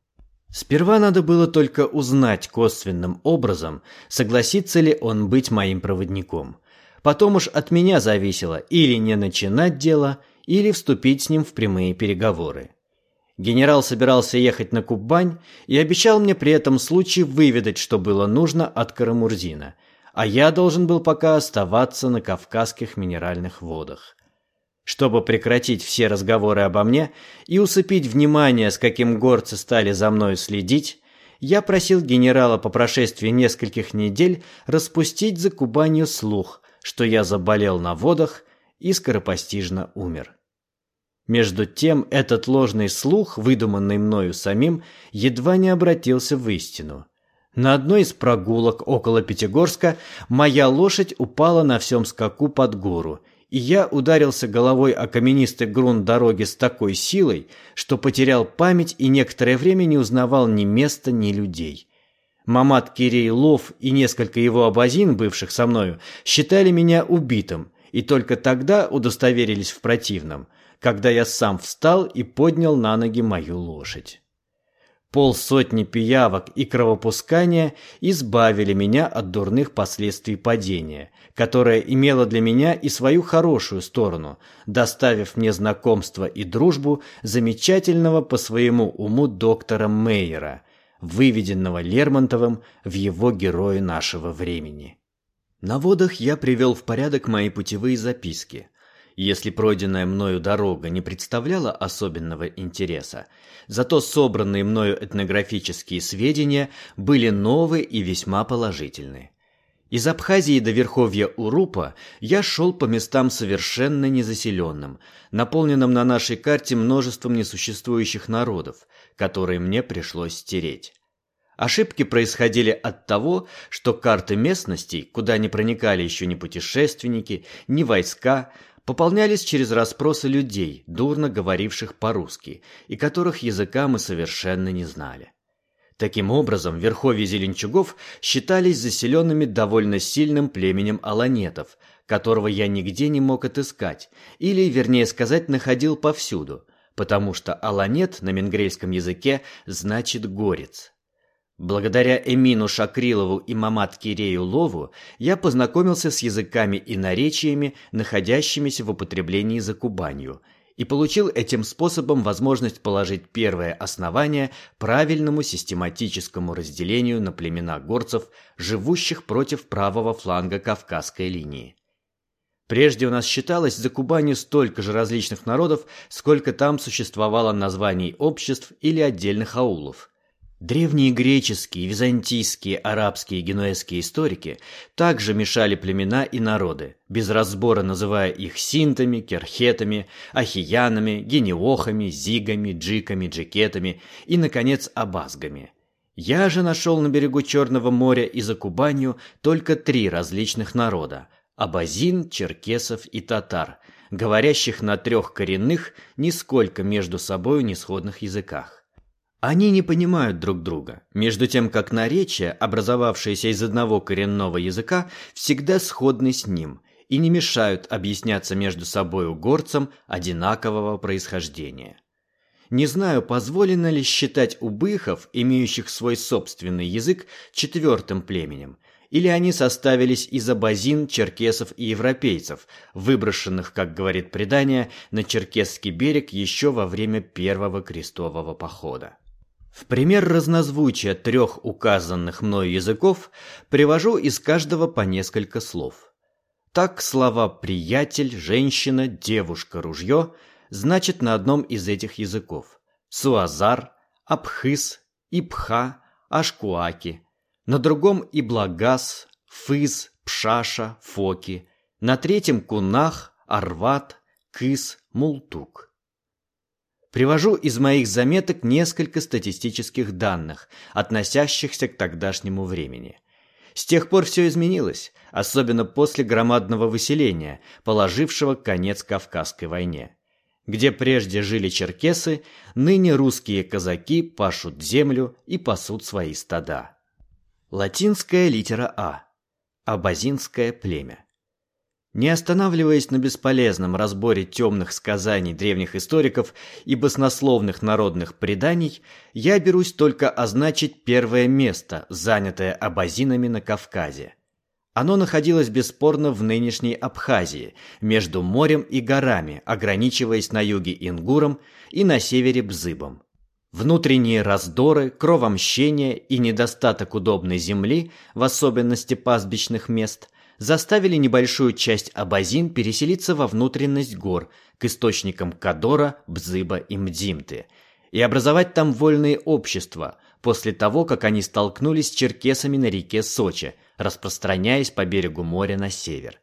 Сперва надо было только узнать косвенным образом, согласится ли он быть моим проводником. Потом уж от меня зависело или не начинать дело, или вступить с ним в прямые переговоры. Генерал собирался ехать на Кубань и обещал мне при этом случае выведать, что было нужно от Карамурзина, а я должен был пока оставаться на Кавказских минеральных водах. Чтобы прекратить все разговоры обо мне и усыпить внимание, с каким горцы стали за мною следить, я просил генерала по прошествии нескольких недель распустить за Кубанью слух, что я заболел на водах и скоропостижно умер. Между тем, этот ложный слух, выдуманный мною самим, едва не обратился в истину. На одной из прогулок около Пятигорска моя лошадь упала на всем скаку под гору, и я ударился головой о каменистый грунт дороги с такой силой, что потерял память и некоторое время не узнавал ни места, ни людей. Мамат Кирей Лов и несколько его абазин, бывших со мною, считали меня убитым, и только тогда удостоверились в противном – когда я сам встал и поднял на ноги мою лошадь. Полсотни пиявок и кровопускания избавили меня от дурных последствий падения, которое имело для меня и свою хорошую сторону, доставив мне знакомство и дружбу замечательного по своему уму доктора Мейера, выведенного Лермонтовым в его герое нашего времени. На водах я привел в порядок мои путевые записки – если пройденная мною дорога не представляла особенного интереса, зато собранные мною этнографические сведения были новые и весьма положительные. Из Абхазии до верховья Урупа я шел по местам совершенно незаселенным, наполненным на нашей карте множеством несуществующих народов, которые мне пришлось стереть. Ошибки происходили от того, что карты местностей, куда не проникали еще ни путешественники, ни войска, пополнялись через расспросы людей, дурно говоривших по-русски, и которых языка мы совершенно не знали. Таким образом, верховья Зеленчугов считались заселенными довольно сильным племенем аланетов, которого я нигде не мог отыскать, или, вернее сказать, находил повсюду, потому что аланет на менгрельском языке значит «горец». Благодаря Эмину Шакрилову и Мамат Кирею Лову я познакомился с языками и наречиями, находящимися в употреблении за Кубанью, и получил этим способом возможность положить первое основание правильному систематическому разделению на племена горцев, живущих против правого фланга Кавказской линии. Прежде у нас считалось за Кубанью столько же различных народов, сколько там существовало названий обществ или отдельных аулов – Древние греческие, византийские, арабские и генуэзские историки также мешали племена и народы, без разбора называя их синтами, керхетами, ахиянами, гениохами, зигами, джиками, джикетами и, наконец, абазгами. Я же нашел на берегу Черного моря и за Кубанью только три различных народа – абазин, черкесов и татар, говорящих на трех коренных, нисколько между собою несходных языках. Они не понимают друг друга, между тем как наречия, образовавшиеся из одного коренного языка, всегда сходны с ним и не мешают объясняться между собой угорцам одинакового происхождения. Не знаю, позволено ли считать убыхов, имеющих свой собственный язык, четвертым племенем, или они составились из абазин, черкесов и европейцев, выброшенных, как говорит предание, на черкесский берег еще во время первого крестового похода. В пример разнозвучия трех указанных мною языков привожу из каждого по несколько слов. Так слова «приятель», «женщина», «девушка», «ружье» значат на одном из этих языков. Суазар, Абхыс, Ипха, Ашкуаки. На другом Иблагас, Фыз, Пшаша, Фоки. На третьем Кунах, Арват, Кыс, Мултук. Привожу из моих заметок несколько статистических данных, относящихся к тогдашнему времени. С тех пор все изменилось, особенно после громадного выселения, положившего конец Кавказской войне. Где прежде жили черкесы, ныне русские казаки пашут землю и пасут свои стада. Латинская литера А. Абазинское племя. Не останавливаясь на бесполезном разборе темных сказаний древних историков и баснословных народных преданий, я берусь только означить первое место, занятое абазинами на Кавказе. Оно находилось бесспорно в нынешней Абхазии, между морем и горами, ограничиваясь на юге Ингуром и на севере Бзыбом. Внутренние раздоры, кровомщение и недостаток удобной земли, в особенности пастбищных мест, заставили небольшую часть абазин переселиться во внутренность гор, к источникам Кадора, Бзыба и Мдимты, и образовать там вольные общества, после того, как они столкнулись с черкесами на реке Сочи, распространяясь по берегу моря на север.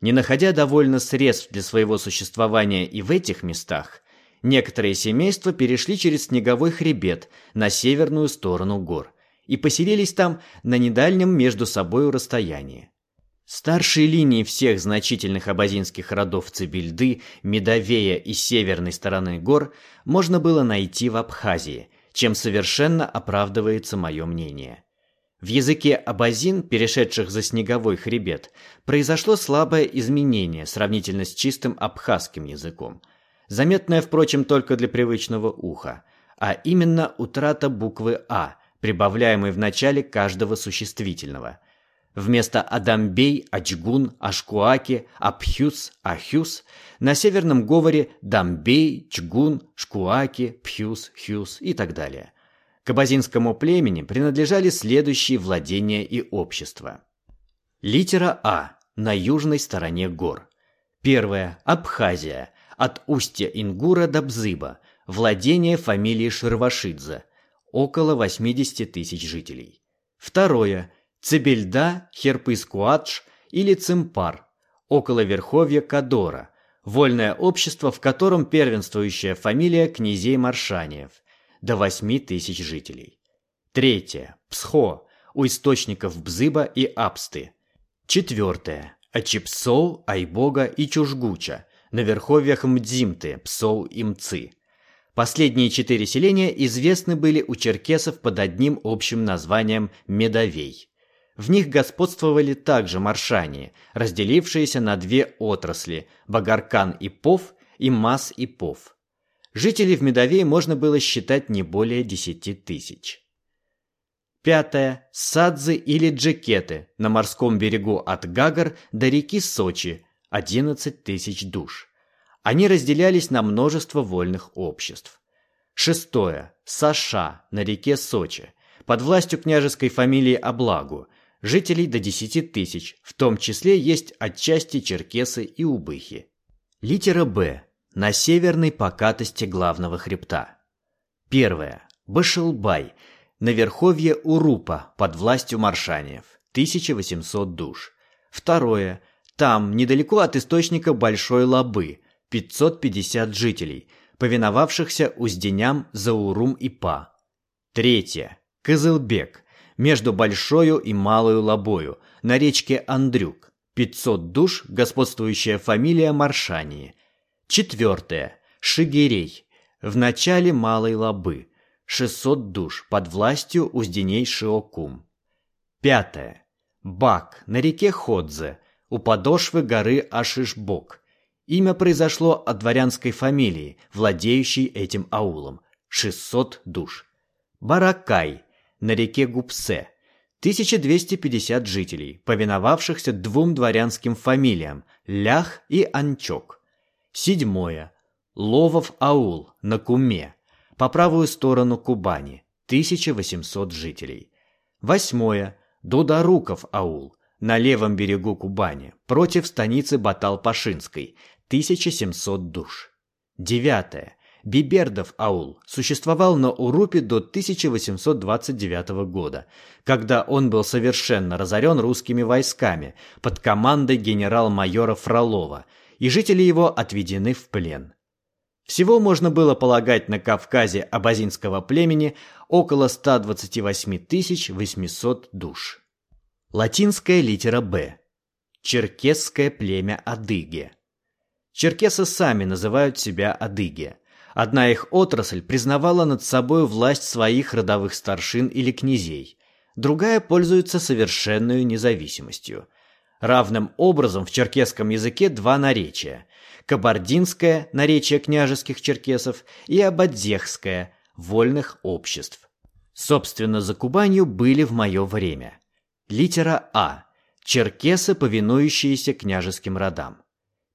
Не находя довольно средств для своего существования и в этих местах, некоторые семейства перешли через снеговой хребет на северную сторону гор и поселились там на недальнем между собою расстоянии. Старшие линии всех значительных абазинских родов Цибильды, Медовея и северной стороны гор можно было найти в Абхазии, чем совершенно оправдывается мое мнение. В языке абазин, перешедших за снеговой хребет, произошло слабое изменение сравнительно с чистым абхазским языком, заметное, впрочем, только для привычного уха, а именно утрата буквы «а», прибавляемой в начале каждого существительного – Вместо Адамбей, Ачгун, Ашкуаки, Апхюс, Ахюс на северном говоре Дамбей, Чгун, Шкуаки, Пхюс, Хюс и так далее. К абазинскому племени принадлежали следующие владения и общества. Литера А на южной стороне гор. Первое – Абхазия, от устья Ингура до Бзыба, владение фамилии Шервашидзе, около 80 тысяч жителей. Второе – Цибельда, Херпыскуадж или Цимпар, около верховья Кадора, вольное общество, в котором первенствующая фамилия князей Маршаниев, до 8 тысяч жителей. Третье. Псхо, у источников Бзыба и Апсты. Четвертое. Ачипсоу, Айбога и Чужгуча, на верховьях Мдзимты, Псоу и Мцы. Последние четыре селения известны были у черкесов под одним общим названием Медовей. В них господствовали также маршане, разделившиеся на две отрасли – Багаркан и Пов и Мас и Пов. Жителей в Медовее можно было считать не более десяти тысяч. Пятое. Садзы или джекеты на морском берегу от Гагар до реки Сочи – 11 тысяч душ. Они разделялись на множество вольных обществ. Шестое. Саша на реке Сочи под властью княжеской фамилии Облагу – Жителей до 10 тысяч, в том числе есть отчасти черкесы и убыхи. Литера «Б» на северной покатости главного хребта. Первое. Башилбай, на верховье Урупа под властью маршаниев, 1800 душ. Второе. Там, недалеко от источника Большой Лабы, 550 жителей, повиновавшихся узденям Заурум и Па. Третье. Кызылбек, между Большою и Малою Лобою на речке Андрюк. 500 душ, господствующая фамилия Маршании. Четвертое. Шигирей. В начале Малой Лобы. 600 душ под властью узденей Шиокум. Пятое. Бак на реке Ходзе, у подошвы горы Ашишбок. Имя произошло от дворянской фамилии, владеющей этим аулом. 600 душ. Баракай на реке Гупсе. 1250 жителей, повиновавшихся двум дворянским фамилиям – Лях и Анчок. Седьмое. Ловов аул на Куме, по правую сторону Кубани, 1800 жителей. Восьмое. Дударуков аул на левом берегу Кубани, против станицы Батал-Пашинской, 1700 душ. Девятое. Бибердов аул существовал на Урупе до 1829 года, когда он был совершенно разорен русскими войсками под командой генерал-майора Фролова, и жители его отведены в плен. Всего можно было полагать на Кавказе абазинского племени около 128 800 душ. Латинская литера «Б». Черкесское племя Адыги. Черкесы сами называют себя Адыги. Одна их отрасль признавала над собой власть своих родовых старшин или князей, другая пользуется совершенной независимостью. Равным образом в черкесском языке два наречия – кабардинское – наречие княжеских черкесов и абадзехское – вольных обществ. Собственно, за Кубанью были в мое время. Литера А – черкесы, повинующиеся княжеским родам.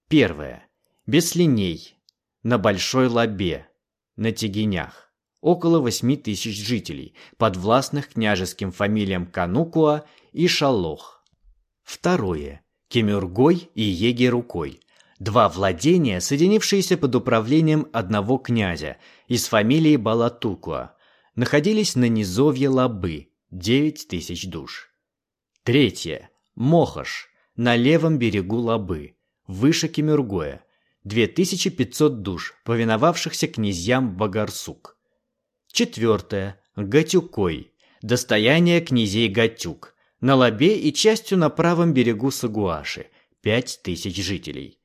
Первое. Беслиней. На Большой Лабе. На Тегенях. Около 8 тысяч жителей, подвластных княжеским фамилиям Канукуа и Шалох. Второе. Кемюргой и Егерукой. Два владения, соединившиеся под управлением одного князя из фамилии Балатукуа, находились на низовье Лабы, 9 тысяч душ. Третье. Мохаш, на левом берегу Лабы, выше Кемюргоя, 2500 душ, повиновавшихся князьям Багарсук. Четвертое. Гатюкой, достояние князей Гатюк, на Лабе и частью на правом берегу Сагуаши – 5 тысяч жителей.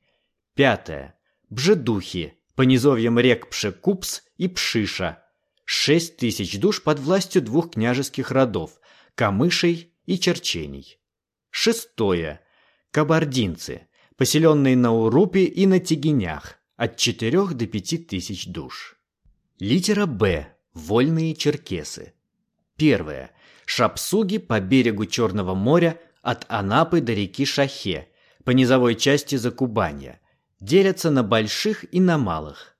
Пятое. Бжедухи, по низовьям рек Пшекупс и Пшиша – 6 тысяч душ под властью двух княжеских родов – Камышей и Черчений. Шестое. Кабардинцы, поселенные на Урупе и на Тегенях – от 4 до 5 тысяч душ. Литера «Б» – вольные черкесы. Первое. Шапсуги по берегу Черного моря от Анапы до реки Шахе, по низовой части Закубанья, делятся на больших и на малых.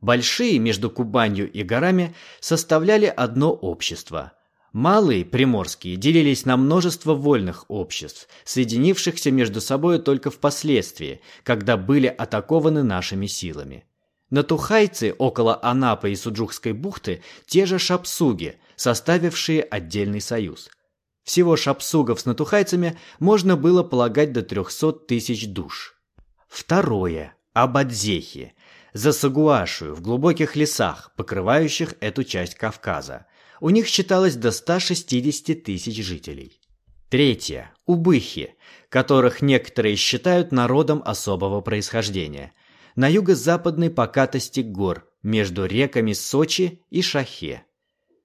Большие между Кубанью и горами составляли одно общество. Малые, приморские, делились на множество вольных обществ, соединившихся между собой только впоследствии, когда были атакованы нашими силами. На Тухайце, около Анапы и Суджухской бухты, те же шапсуги, составившие отдельный союз. Всего шапсугов с натухайцами можно было полагать до 300 тысяч душ. Второе. Абадзехи. За Сагуашию в глубоких лесах, покрывающих эту часть Кавказа. У них считалось до 160 тысяч жителей. Третье. Убыхи, которых некоторые считают народом особого происхождения. На юго-западной покатости гор, между реками Сочи и Шахе.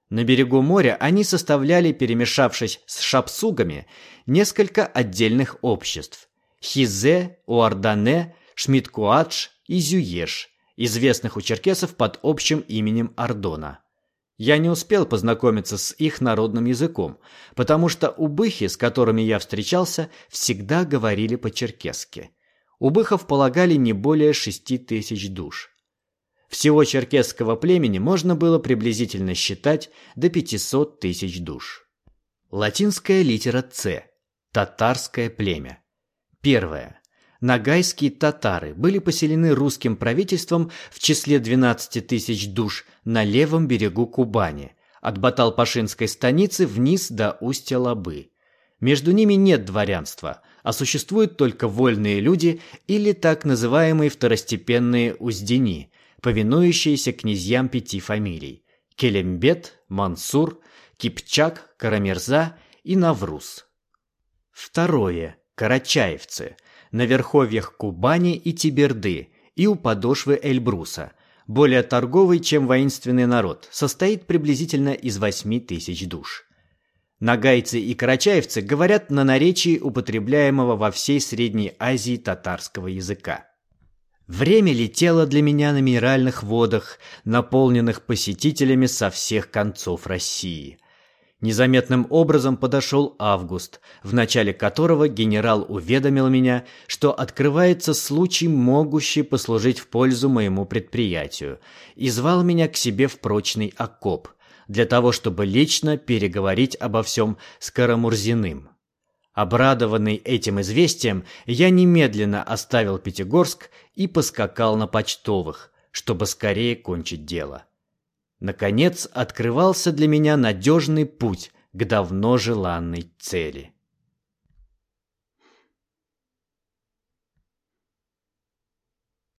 На берегу моря они составляли, перемешавшись с шапсугами, несколько отдельных обществ – Хизе, Уардане, Шмидкуадж и Зюеш, известных у черкесов под общим именем Ардона. Я не успел познакомиться с их народным языком, потому что убыхи, с которыми я встречался, всегда говорили по-черкесски. Убыхов полагали не более шести тысяч душ. Всего черкесского племени можно было приблизительно считать до 500 тысяч душ. Латинская литера «Ц» – татарское племя. Первое. Нагайские татары были поселены русским правительством в числе 12 тысяч душ на левом берегу Кубани, от Баталпашинской станицы вниз до устья Лабы. Между ними нет дворянства, а существуют только вольные люди или так называемые второстепенные уздени, повинующиеся князьям пяти фамилий – Келембет, Мансур, Кипчак, Карамерза и Навруз. Второе – карачаевцы, на верховьях Кубани и Тиберды и у подошвы Эльбруса, более торговый, чем воинственный народ, состоит приблизительно из 8 тысяч душ. Нагайцы и карачаевцы говорят на наречии употребляемого во всей Средней Азии татарского языка. Время летело для меня на минеральных водах, наполненных посетителями со всех концов России. Незаметным образом подошел август, в начале которого генерал уведомил меня, что открывается случай, могущий послужить в пользу моему предприятию, и звал меня к себе в прочный окоп, для того, чтобы лично переговорить обо всем с Карамурзиным. Обрадованный этим известием, я немедленно оставил Пятигорск и поскакал на почтовых, чтобы скорее кончить дело. Наконец открывался для меня надежный путь к давно желанной цели.